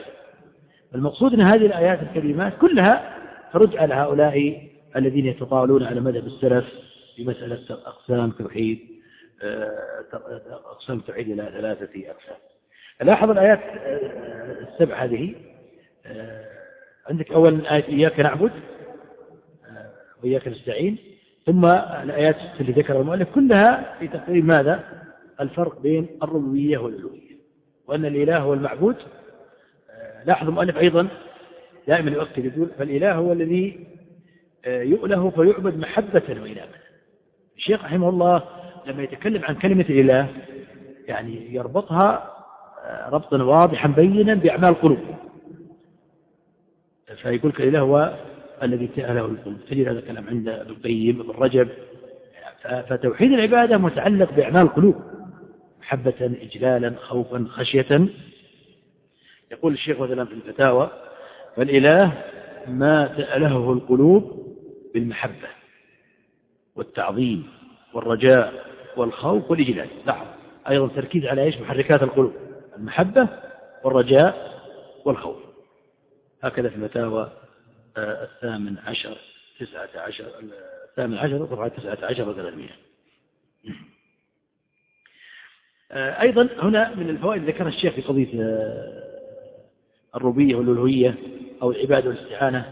المقصود أن هذه الآيات الكريمات كلها ترد على هؤلاء الذين يتطاولون على مذهب السلف في مسألة أقسام توحيد آه، أقسام توحيد إلى ثلاثة أقسام. لاحظ الآيات آه، السبع هذه. عندك أول آية إياك نعبد وإياك نستعين. ثم الآيات اللي ذكر المؤلف كلها في تقرير ماذا؟ الفرق بين الربوبية والألوهية وأن الإله هو المعبود. آه، لاحظ المؤلف أيضا دائما يؤكد يقول فالإله هو الذي آه، يؤله فيعبد محبة وإنابة. الشيخ رحمه الله لما يتكلم عن كلمة الإله يعني يربطها آه، ربطا واضحا بينا بأعمال القلوب. فيقول الإله هو الذي تأله القلوب. تجد هذا الكلام عند ابن القيم ابن رجب. فتوحيد العبادة متعلق بأعمال القلوب. محبة إجلالا خوفا خشية. يقول الشيخ مثلا في الفتاوى فالإله ما تألهه القلوب بالمحبة والتعظيم والرجاء والخوف والإجلال. لاحظ أيضا تركيز على إيش؟ محركات القلوب. المحبة والرجاء والخوف. هكذا في الفتاوى آه، الثامن عشر تسعة عشر الثامن عشر صفحة تسعة عشر وثلاثمائة آه، أيضا هنا من الفوائد ذكرها الشيخ في قضية آه، الربوبية والألوهية أو العبادة والاستعانة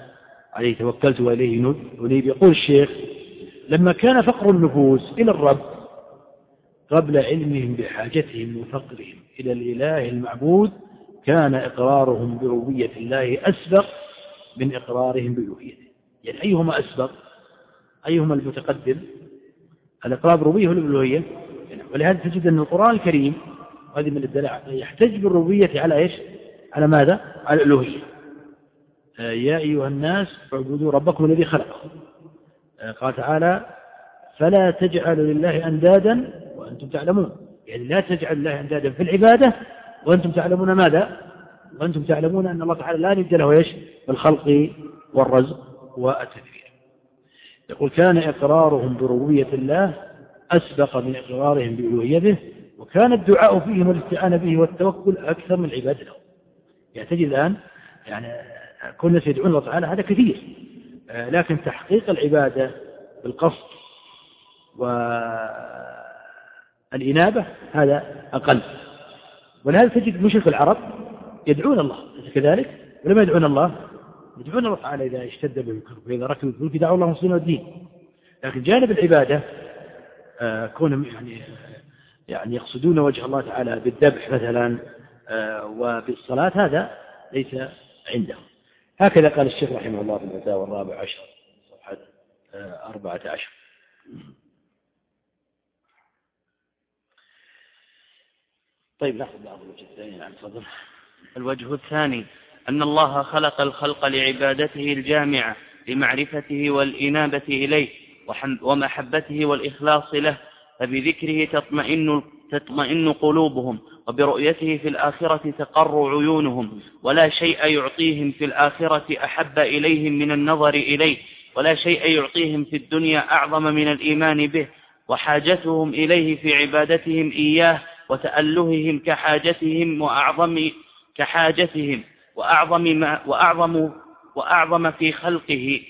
عليه توكلت وإليه نب يقول الشيخ لما كان فقر النفوس إلى الرب قبل علمهم بحاجتهم وفقرهم إلى الإله المعبود كان إقرارهم بربوبية الله أسبق من إقرارهم بألوهيته. يعني أيهما أسبق؟ أيهما المتقدم؟ الإقرار بالربوبية ولا يعني ولهذا تجد أن القرآن الكريم هذه من الدلع يحتج بالربوبية على إيش؟ على ماذا؟ على الألوهية. آه، يا أيها الناس اعبدوا ربكم الذي خلقكم. آه، قال تعالى فلا تجعلوا لله أندادا وأنتم تعلمون. يعني لا تجعلوا لله أندادا في العبادة وأنتم تعلمون ماذا؟ وأنتم تعلمون أن الله تعالى لا ند له إيش؟ بالخلق والرزق والتدبير. يقول كان إقرارهم بربوبية الله أسبق من إقرارهم بألوهيته وكان الدعاء فيهم والاستعانة به والتوكل أكثر من العبادة لهم. يعني تجد الآن يعني كل الناس يدعون الله تعالى هذا كثير. آه، لكن تحقيق العبادة بالقصد والإنابة هذا أقل. ولهذا تجد مشرك العرب يدعون الله كذلك؟ ولما يدعون الله؟ يدعون الله تعالى إذا اشتد بهم الكرب وإذا ركبوا الفلك دعوا الله مصلين الدين. لكن جانب العبادة كونهم يعني يعني يقصدون وجه الله تعالى بالذبح مثلا آه وبالصلاة هذا ليس عندهم. هكذا قال الشيخ رحمه الله في الفتاوى الرابع عشر صفحة آه أربعة عشر. طيب نأخذ بعض الوجه الثاني نعم تفضل. الوجه الثاني أن الله خلق الخلق لعبادته الجامعة لمعرفته والإنابة إليه. ومحبته والإخلاص له فبذكره تطمئن, تطمئن قلوبهم وبرؤيته في الآخرة تقر عيونهم ولا شيء يعطيهم في الآخرة أحب إليهم من النظر إليه ولا شيء يعطيهم في الدنيا أعظم من الإيمان به وحاجتهم إليه في عبادتهم إياه وتألههم كحاجتهم وأعظم كحاجتهم وأعظم ما وأعظم وأعظم في خلقه.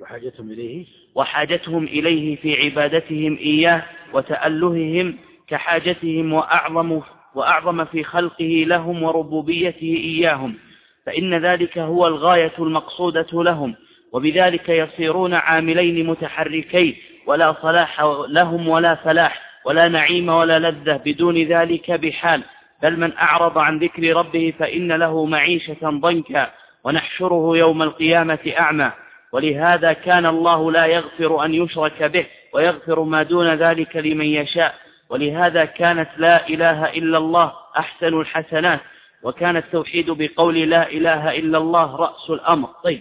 وحاجتهم إليه؟ وحاجتهم إليه في عبادتهم إياه وتألههم كحاجتهم وأعظم وأعظم في خلقه لهم وربوبيته إياهم فإن ذلك هو الغاية المقصودة لهم وبذلك يصيرون عاملين متحركين ولا صلاح لهم ولا فلاح ولا نعيم ولا لذة بدون ذلك بحال بل من أعرض عن ذكر ربه فإن له معيشة ضنكا ونحشره يوم القيامة أعمى. ولهذا كان الله لا يغفر أن يشرك به ويغفر ما دون ذلك لمن يشاء. ولهذا كانت لا إله إلا الله أحسن الحسنات وكان التوحيد بقول لا إله إلا الله رأس الأمر. طيب.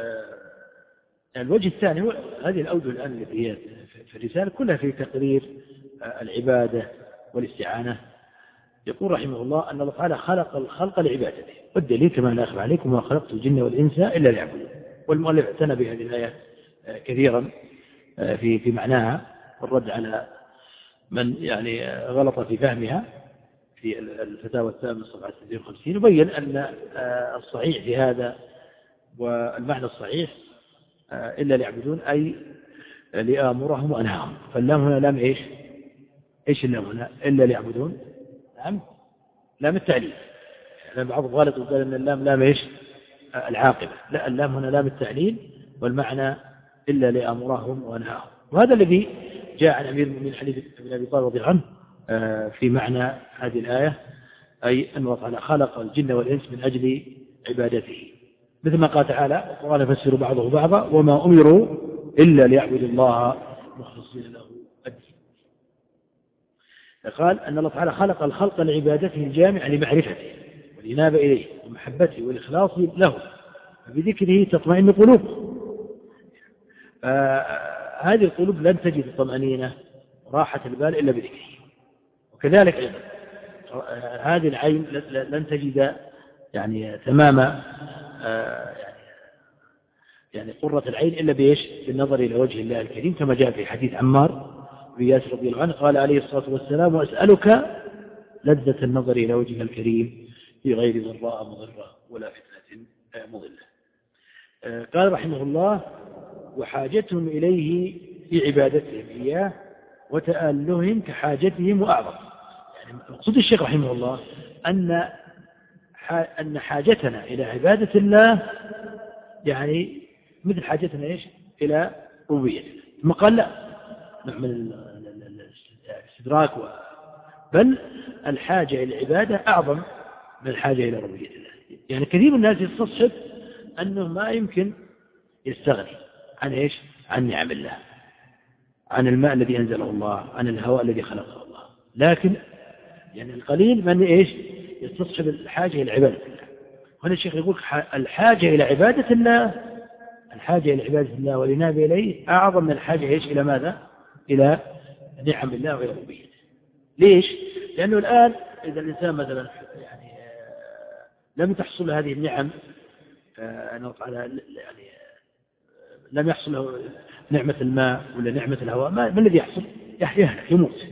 آه، الوجه الثاني هو هذه الأوجه الآن التي هي في الرسالة كلها في تقرير العبادة والاستعانة. يقول رحمه الله أن الله تعالى خلق الخلق لعبادته والدليل كما لا أخبر عليكم ما خلقت الجن والإنس إلا ليعبدون. والمؤلف اعتنى بهذه الآية كثيرا في في معناها والرد على من يعني غلط في فهمها في الفتاوى الثامنة صفحة 56 وبين أن الصحيح في هذا والمعنى الصحيح إلا ليعبدون أي لآمرهم وأنهاهم. فاللام هنا لام إيش؟ إيش اللام هنا؟ إلا ليعبدون نعم لام التعليل. يعني بعض غالط وقال أن اللام لام إيش؟ العاقبة. لا اللام هنا لام التعليل والمعنى إلا لآمرهم وأنهاهم وهذا الذي جاء عن أمير المؤمنين حديث بن أبي طالب رضي عنه آه، في معنى هذه الآية أي أن الله تعالى خلق الجن والإنس من أجل عبادته. مثل ما قال تعالى القرآن يفسر بعضه بعضا وما أمروا إلا ليعبدوا الله مخلصين له الدين. قال أن الله تعالى خلق الخلق لعبادته الجامع لمعرفته. والإنابة إليه ومحبته والإخلاص له فبذكره تطمئن القلوب. هذه القلوب لن تجد الطمأنينة راحة البال إلا بذكره. وكذلك أيضا هذه العين لن تجد يعني تمام آه، يعني يعني قرة العين إلا بإيش؟ بالنظر إلى وجه الله الكريم كما جاء في حديث عمار بن ياسر رضي الله عنه قال عليه الصلاة والسلام وأسألك لذة النظر إلى وجهك الكريم في غير ضراء مضرة ولا فتنة مضلة. آه، قال رحمه الله وحاجتهم إليه في عبادتهم إياه وتألههم كحاجتهم وأعظم. يعني مقصود الشيخ رحمه الله أن أن حاجتنا إلى عبادة الله يعني مثل حاجتنا إيش؟ إلى ربوبيته ثم قال لا نعمل الاستدراك. بل الحاجة إلى العبادة أعظم من الحاجة إلى ربوبية الله. يعني كثير من الناس يستصحب أنه ما يمكن يستغني عن إيش؟ عن نعم الله عن الماء الذي أنزله الله عن الهواء الذي خلقه الله. لكن يعني القليل من إيش؟ يستصحب الحاجة إلى عبادة الله. هنا الشيخ يقول الحاجة إلى عبادة الله الحاجة إلى عبادة الله والإنابة إليه أعظم من الحاجة إيش؟ إلى ماذا؟ إلى نعم الله وإلى ربوبيته. ليش؟ لأنه الآن إذا الإنسان مثلا لم تحصل هذه النعم تعالى يعني لم يحصل له نعمة الماء ولا نعمة الهواء ما, ما الذي يحصل؟ يهلك يموت.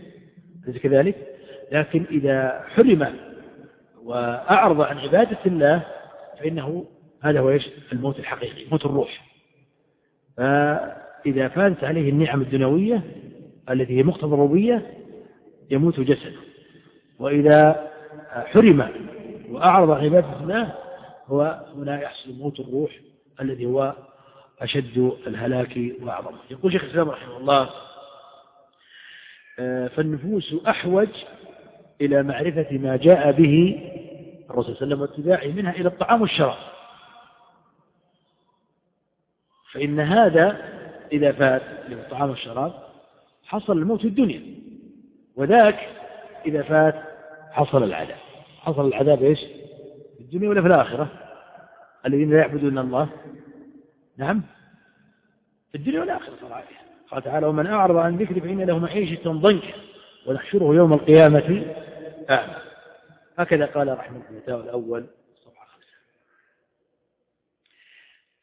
أليس كذلك؟ لكن إذا حرم وأعرض عن عبادة الله فإنه هذا هو إيش؟ الموت الحقيقي موت الروح. فإذا فاتت عليه النعم الدنيوية التي هي مقتضى الربوبية يموت جسده. وإذا حرم وأعرض عبادة الله هو هنا يحصل موت الروح الذي هو أشد الهلاك وأعظمه يقول شيخ الإسلام رحمه الله آه، فالنفوس أحوج إلى معرفة ما جاء به الرسول صلى الله عليه وسلم واتباعه منها إلى الطعام والشراب. فإن هذا إذا فات الطعام والشراب حصل الموت في الدنيا وذاك إذا فات حصل العذاب. حصل العذاب إيش؟ في الدنيا ولا في الآخرة؟ الذين لا يعبدون الله. نعم. في الدنيا والآخرة صراحة. قال تعالى ومن أعرض عن ذكري فإن له معيشة ضنكا ونحشره يوم القيامة. أعمى هكذا قال رحمه الله الأول. صفحة خمسة.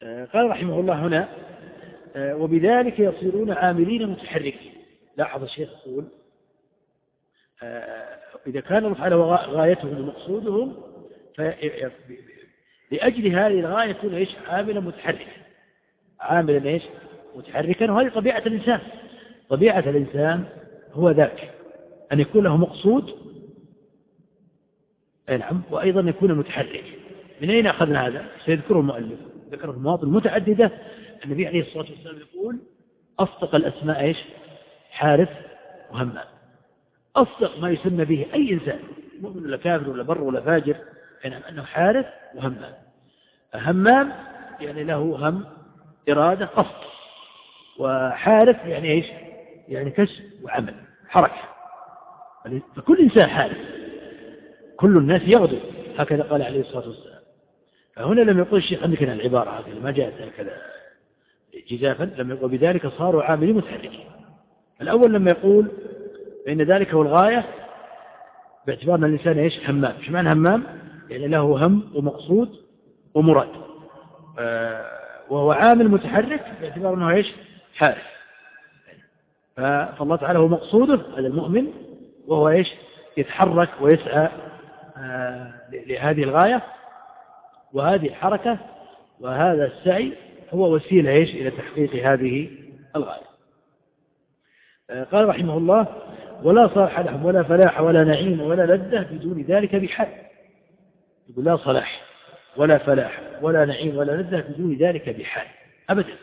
آه، قال رحمه الله هنا آه، وبذلك يصيرون عاملين متحركين. لاحظ الشيخ يقول آه، إذا كان الله تعالى غايتهم ومقصودهم لأجل هذه الغاية يكون إيش؟ عاملا متحركا. عاملا إيش؟ متحركا وهذه طبيعة الإنسان. طبيعة الإنسان هو ذاك أن يكون له مقصود. نعم وأيضا يكون متحرك. من أين أخذنا هذا؟ سيذكره المؤلف. ذكر في مواطن متعددة. النبي عليه الصلاة والسلام يقول أصدق الأسماء إيش؟ حارث وهمام. أصدق ما يسمى به أي إنسان مؤمن ولا كافر ولا بر ولا فاجر يعني أنه حارث وهمام. همام يعني له هم إرادة قصد. وحارث يعني إيش؟ يعني كسب وعمل حركة. فكل إنسان حارث. كل الناس يغدو. هكذا قال عليه الصلاة والسلام. فهنا لم يقول الشيخ عندك العبارة هكذا ما جاءت هكذا. جزافا لما يقول بذلك صاروا عاملين متحركين. الأول لما يقول فإن ذلك هو الغاية باعتبار أن الإنسان إيش؟ همام. إيش معنى همام؟ يعني له هم ومقصود ومراد. آه، وهو عامل متحرك باعتبار أنه إيش؟ حارس. فالله تعالى هو مقصوده هذا المؤمن وهو إيش؟ يتحرك ويسعى آه، لهذه الغاية. وهذه الحركة وهذا السعي هو وسيلة إيش؟ إلى تحقيق هذه الغاية. آه، قال رحمه الله ولا صلاح لهم ولا فلاح ولا نعيم ولا لذة بدون ذلك بحال يقول لا صلاح ولا فلاح ولا نعيم ولا لذة بدون ذلك بحال أبدا.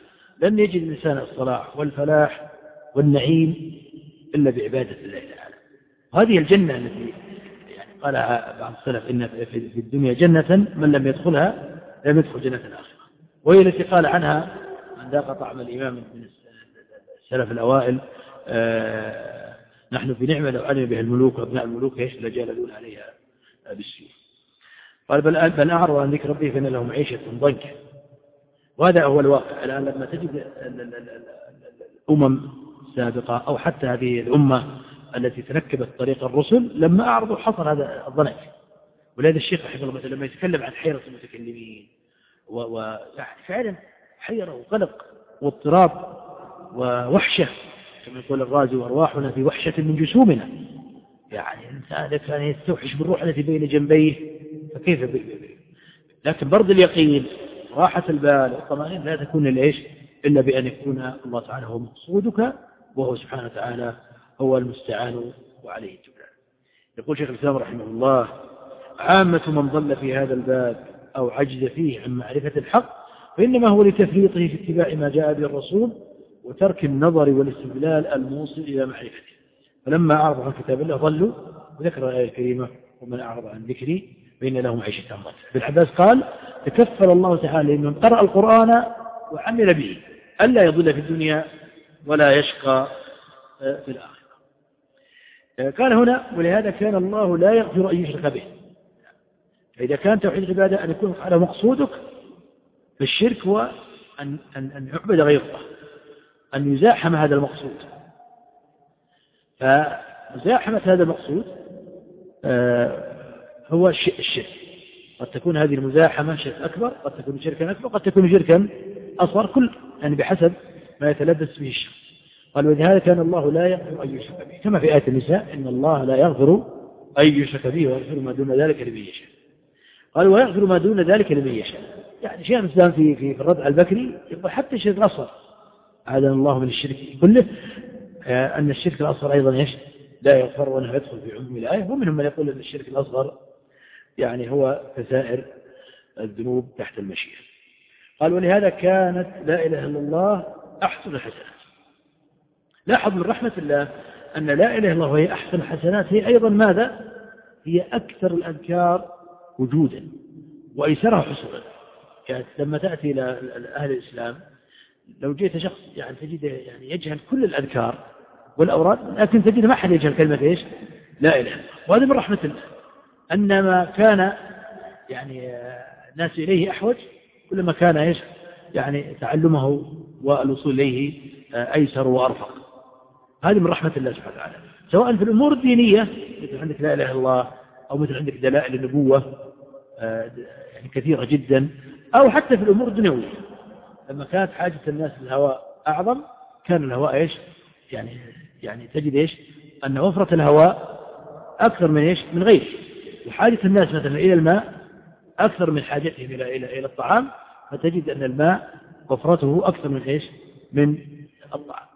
لن يجد الإنسان الصلاح والفلاح والنعيم إلا بعبادة الله تعالى. هذه الجنة التي يعني قالها بعض السلف إن في الدنيا جنة من لم يدخلها لم يدخل جنة الآخرة وهي التي قال عنها من ذاق طعم الإمام من السلف الأوائل آه نحن في نعمة لو علم بها الملوك وابناء الملوك إيش؟ لجالدون عليها بالسيوف. قال بل بل أعرض عن ذكر ربي فإن له معيشة ضنكا. وهذا هو الواقع. الآن لما تجد الأمم السابقة أو حتى هذه الأمة التي تنكبت طريق الرسل لما أعرضوا حصل هذا الضنك. ولهذا الشيخ رحمه الله لما يتكلم عن حيرة المتكلمين ويعني فعلا حيرة وقلق واضطراب ووحشة. كما يقول الرازي وأرواحنا في وحشة من جسومنا. يعني الإنسان كان يستوحش بالروح التي بين جنبيه فكيف بي لكن برد اليقين راحة البال والطمأنينة لا تكون إلا إيش إلا بأن يكون الله تعالى هو مقصودك وهو سبحانه وتعالى هو المستعان وعليه الجبران يقول شيخ الإسلام رحمه الله عامة من ضل في هذا الباب أو عجز فيه عن معرفة الحق فإنما هو لتفريطه في اتباع ما جاء به الرسول وترك النظر والاستدلال الموصل إلى معرفته. فلما أعرض عن كتاب الله ضلوا وذكر الآية الكريمة ومن أعرض عن ذكري فإن له معيشة ضنكا ابن عباس قال تكفل الله تعالى لمن قرأ القرآن وعمل به ألا يضل في الدنيا ولا يشقى في الآخرة. قال هنا ولهذا كان الله لا يغفر أن يشرك به. فإذا كان توحيد العبادة أن يكون على مقصودك فالشرك هو أن, أن, أن يعبد غير الله أن يزاحم هذا المقصود. فمزاحمة هذا المقصود آه، هو الشرك. قد تكون هذه المزاحمة شرك أكبر قد تكون شركا أكبر قد تكون شركا أصغر كل يعني بحسب ما يتلبس به الشرك. قال ولهذا كان الله لا يغفر أن يشرك به. كما في آية النساء إن الله لا يغفر أن يشرك به ويغفر ما دون ذلك لمن يشاء. قال ويغفر ما دون ذلك لمن يشاء. يعني شيخ الإسلام في في الردع البكري يقول حتى الشرك الأصغر أعاذنا الله من الشرك كله آه، أن الشرك الأصغر أيضا إيش؟ لا يغفر وأنه يدخل في عموم الآية. ومنهم من يقول أن الشرك الأصغر يعني هو كسائر الذنوب تحت المشيئة. قال ولهذا كانت لا إله إلا الله أحسن الحسنات لاحظ من رحمة الله أن لا إله إلا الله وهي أحسن الحسنات هي أيضا ماذا؟ هي أكثر الأذكار وجودا وأيسرها حصولا يعني لما تأتي إلى أهل الإسلام لو جئت شخص يعني تجده يعني يجهل كل الأذكار والأوراد لكن تجد ما أحد يجهل كلمة إيش؟ لا إله وهذا من رحمة الله. أنما كان يعني الناس إليه أحوج كلما كان إيش؟ يعني تعلمه والوصول إليه أيسر وأرفق. هذه من رحمة الله سبحانه وتعالى. سواء في الأمور الدينية مثل عندك لا إله إلا الله أو مثل عندك دلائل النبوة يعني كثيرة جدا أو حتى في الأمور الدنيوية. لما كانت حاجة الناس للهواء أعظم كان الهواء إيش؟ يعني يعني تجد إيش؟ أن وفرة الهواء أكثر من إيش؟ من غيره وحاجة الناس مثلا إلى الماء أكثر من حاجتهم إلى إلى إلى الطعام فتجد أن الماء وفرته أكثر من إيش؟ من الطعام.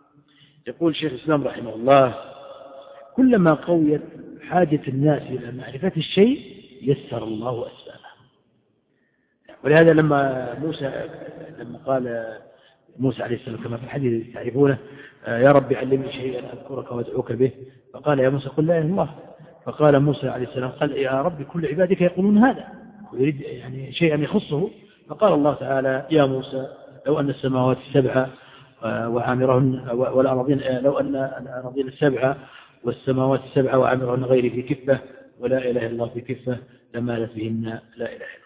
يقول شيخ الإسلام رحمه الله كلما قويت حاجة الناس إلى معرفة الشيء يسر الله أسبابه ولهذا لما موسى لما قال موسى عليه السلام كما في الحديث تعرفونه يا رب علمني شيئا أذكرك وأدعوك به. فقال يا موسى قل لا إله الله. فقال موسى عليه السلام قال يا رب كل عبادك يقولون هذا. ويريد يعني شيئا يخصه. فقال الله تعالى يا موسى لو أن السماوات السبعة وعامرهن والأراضين لو أن الأراضين السبعة والسماوات السبعة وعامرهن غيري في كفة ولا إله إلا الله في كفة لمالت بهن لا إله إلا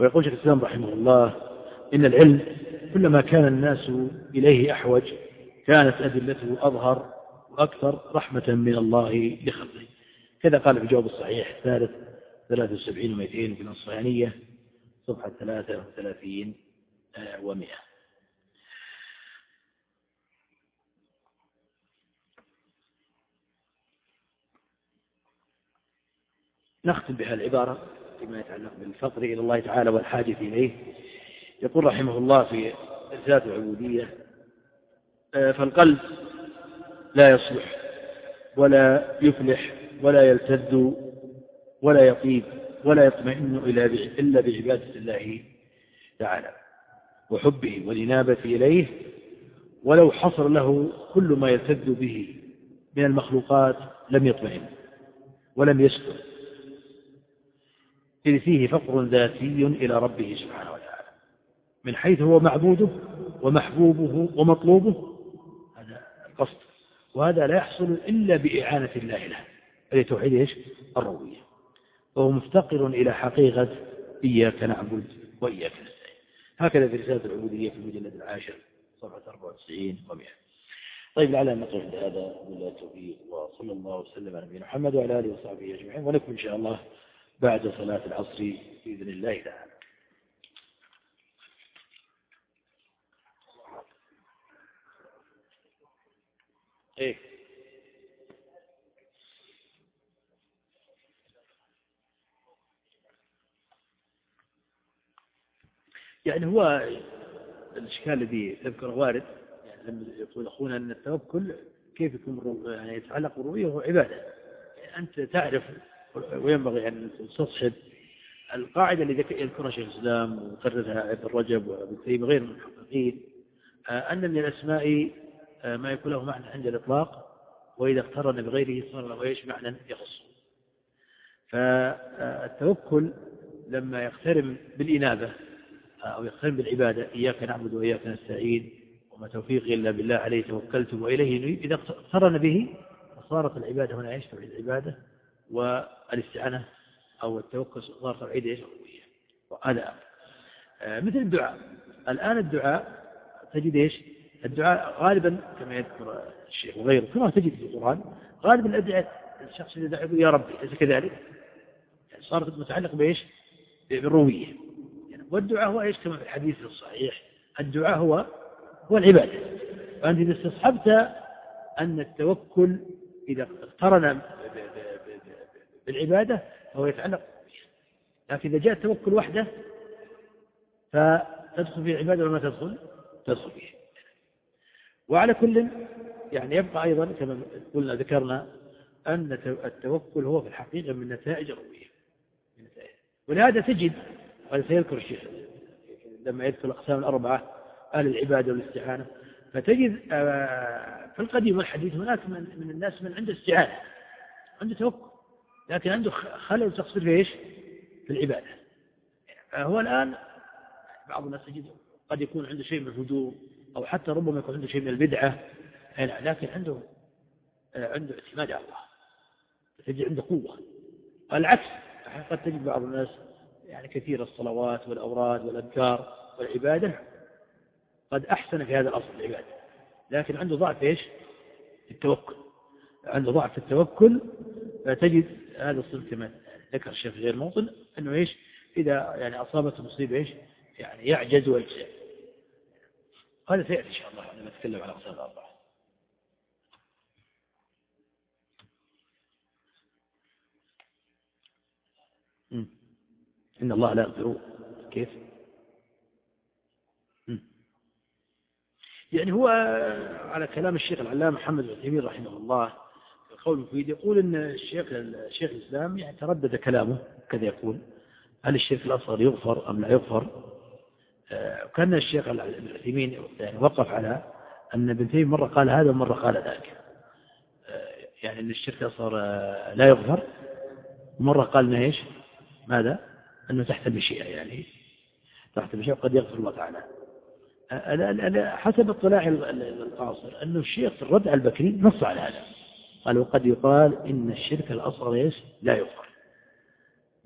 ويقول شيخ الإسلام رحمه الله إن العلم كلما كان الناس إليه أحوج كانت أدلته أظهر وأكثر رحمة من الله لخلقه. كذا قال في الجواب الصحيح الثالث 73 و200 في النصرانية صفحة 33 و100 نختم بها العبارة. فيما يتعلق بالفقر إلى الله تعالى والحاجة إليه. يقول رحمه الله في ذات العبودية آه، فالقلب لا يصلح ولا يفلح ولا يلتذ ولا يطيب ولا يطمئن إلا بعبادة الله تعالى وحبه والإنابة إليه. ولو حصل له كل ما يلتذ به من المخلوقات لم يطمئن ولم يسكن إذ فيه فقر ذاتي إلى ربه سبحانه وتعالى. من حيث هو معبوده ومحبوبه ومطلوبه هذا القصد. وهذا لا يحصل إلا بإعانة الله له. هذه توحيد إيش؟ الربوبية وهو مفتقر إلى حقيقة إياك نعبد وإياك نستعين. هكذا في رسالة العبودية في المجلد العاشر صفحة 94 و100 طيب لعلنا نقف هذا. بالله التوفيق وصلى الله وسلم على نبينا محمد وعلى آله وصحبه أجمعين. ونكمل إن شاء الله بعد صلاة العصر بإذن الله تعالى. إيه. يعني هو الإشكال الذي ذكره وارد يعني لما يقول أخونا أن التوكل كيف يكون يعني يتعلق بالرؤية هو عبادة. أنت تعرف وينبغي أن تستصحب القاعدة اللي يذكرها شيخ الإسلام وقررها ابن رجب وابن تيمية غير المحققين آه، أن من الأسماء آه، ما يكون له معنى عند الإطلاق وإذا اقترن بغيره صار له إيش؟ معنى يخص. فالتوكل لما يقترن بالإنابة آه، أو يقترن بالعبادة إياك نعبد وإياك نستعين وما توفيقي إلا بالله عليه توكلت وإليه إذا اقترن به فصارت العبادة هنا إيش؟ العبادة. والاستعانة أو التوكل صار توحيد إيش؟ الربوبية وهذا آه، مثل الدعاء. الآن الدعاء تجد إيش؟ الدعاء غالبا كما يذكر الشيخ وغيره كما تجد في القرآن غالبا الأدعاء الشخص إذا يقول يا ربي أليس كذلك؟ يعني صارت متعلقة بإيش؟ بالربوبية. يعني والدعاء هو إيش؟ كما في الحديث الصحيح الدعاء هو هو العبادة. فأنت إذا استصحبت أن التوكل إذا اقترن بالعبادة فهو يتعلق لكن إذا جاء التوكل وحده فتدخل في العبادة ولا ما تدخل؟ تدخل فيه وعلى كل يعني يبقى أيضا كما قلنا ذكرنا أن التوكل هو في الحقيقة من نتائج الرؤية ولهذا تجد وهذا سيذكر الشيخ لما يذكر الأقسام الأربعة أهل العبادة والاستعانة فتجد آه، في القديم والحديث هناك من, من الناس من عنده استعانة عنده توكل. لكن عنده خلل تقصير في إيش؟ في العبادة. هو الآن بعض الناس تجد قد يكون عنده شيء من الهدوء أو حتى ربما يكون عنده شيء من البدعة. لكن عنده آه، عنده اعتماد على الله. تجد عنده قوة. العكس قد تجد بعض الناس يعني كثير الصلوات والأوراد والأذكار والعبادة. قد أحسن في هذا الأصل العبادة. لكن عنده ضعف إيش؟ التوكل. عنده ضعف التوكل فتجد هذا الصنف كما ذكر الشيخ غير موطن أنه إيش؟ إذا يعني أصابته مصيبة إيش؟ يعني يعجز ويجزع. هذا سيأتي إن شاء الله عندما نتكلم على أقسام الأربعة. إن الله لا يغفر. كيف؟ يعني هو على كلام الشيخ العلامة محمد بن رحمه الله القول المفيد يقول إن الشيخ الشيخ الإسلام يعني تردد كلامه كذا يقول هل الشرك الأصغر يغفر أم لا يغفر؟ وكان الشيخ العثيمين يعني وقف على أن ابن تيمية مرة قال هذا ومرة قال ذاك. يعني أن الشرك أصغر لا يغفر. ومرة قال إنه إيش؟ ماذا؟ أنه تحت المشيئة يعني. تحت المشيئة قد يغفر الله تعالى. حسب اطلاع القاصر أنه الشيخ في على البكري نص على هذا. قال وقد يقال إن الشرك الأصغر إيش؟ لا يغفر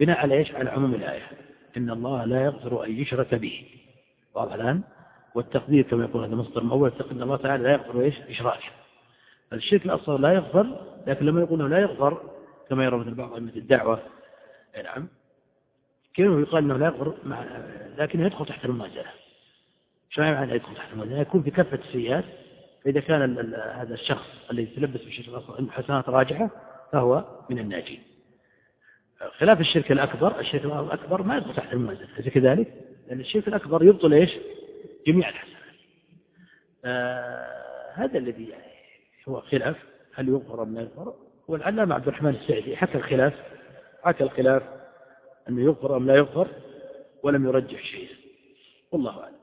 بناء على إيش؟ على عموم الآية. إن الله لا يغفر أن يشرك به. واضح الآن؟ والتقدير كما يقول هذا مصدر مؤول أن الله تعالى لا يغفر إيش؟ إشراك. الشرك الأصغر لا يغفر لكن لما يقول لا يغفر كما يرى مثل بعض أئمة الدعوة. نعم. كيف يقال أنه لا يغفر؟ مع لكنه يدخل تحت المنازلة. شو يعني يدخل تحت المنازلة؟ يكون في كفة السيئات فإذا كان هذا الشخص الذي يتلبس بالشرك الأصغر عنده حسنات راجحة فهو من الناجين. خلاف الشرك الأكبر الشرك الأكبر ما يدخل تحت المنازلة أليس كذلك؟ لأن الشرك الأكبر يبطل إيش؟ جميع الحسنات. آه هذا الذي يعني هو خلاف. هل يغفر أم لا يغفر؟ والعلامة عبد الرحمن السعدي حكى الخلاف حكى الخلاف أنه يغفر أم لا يغفر ولم يرجح شيئا. والله أعلم.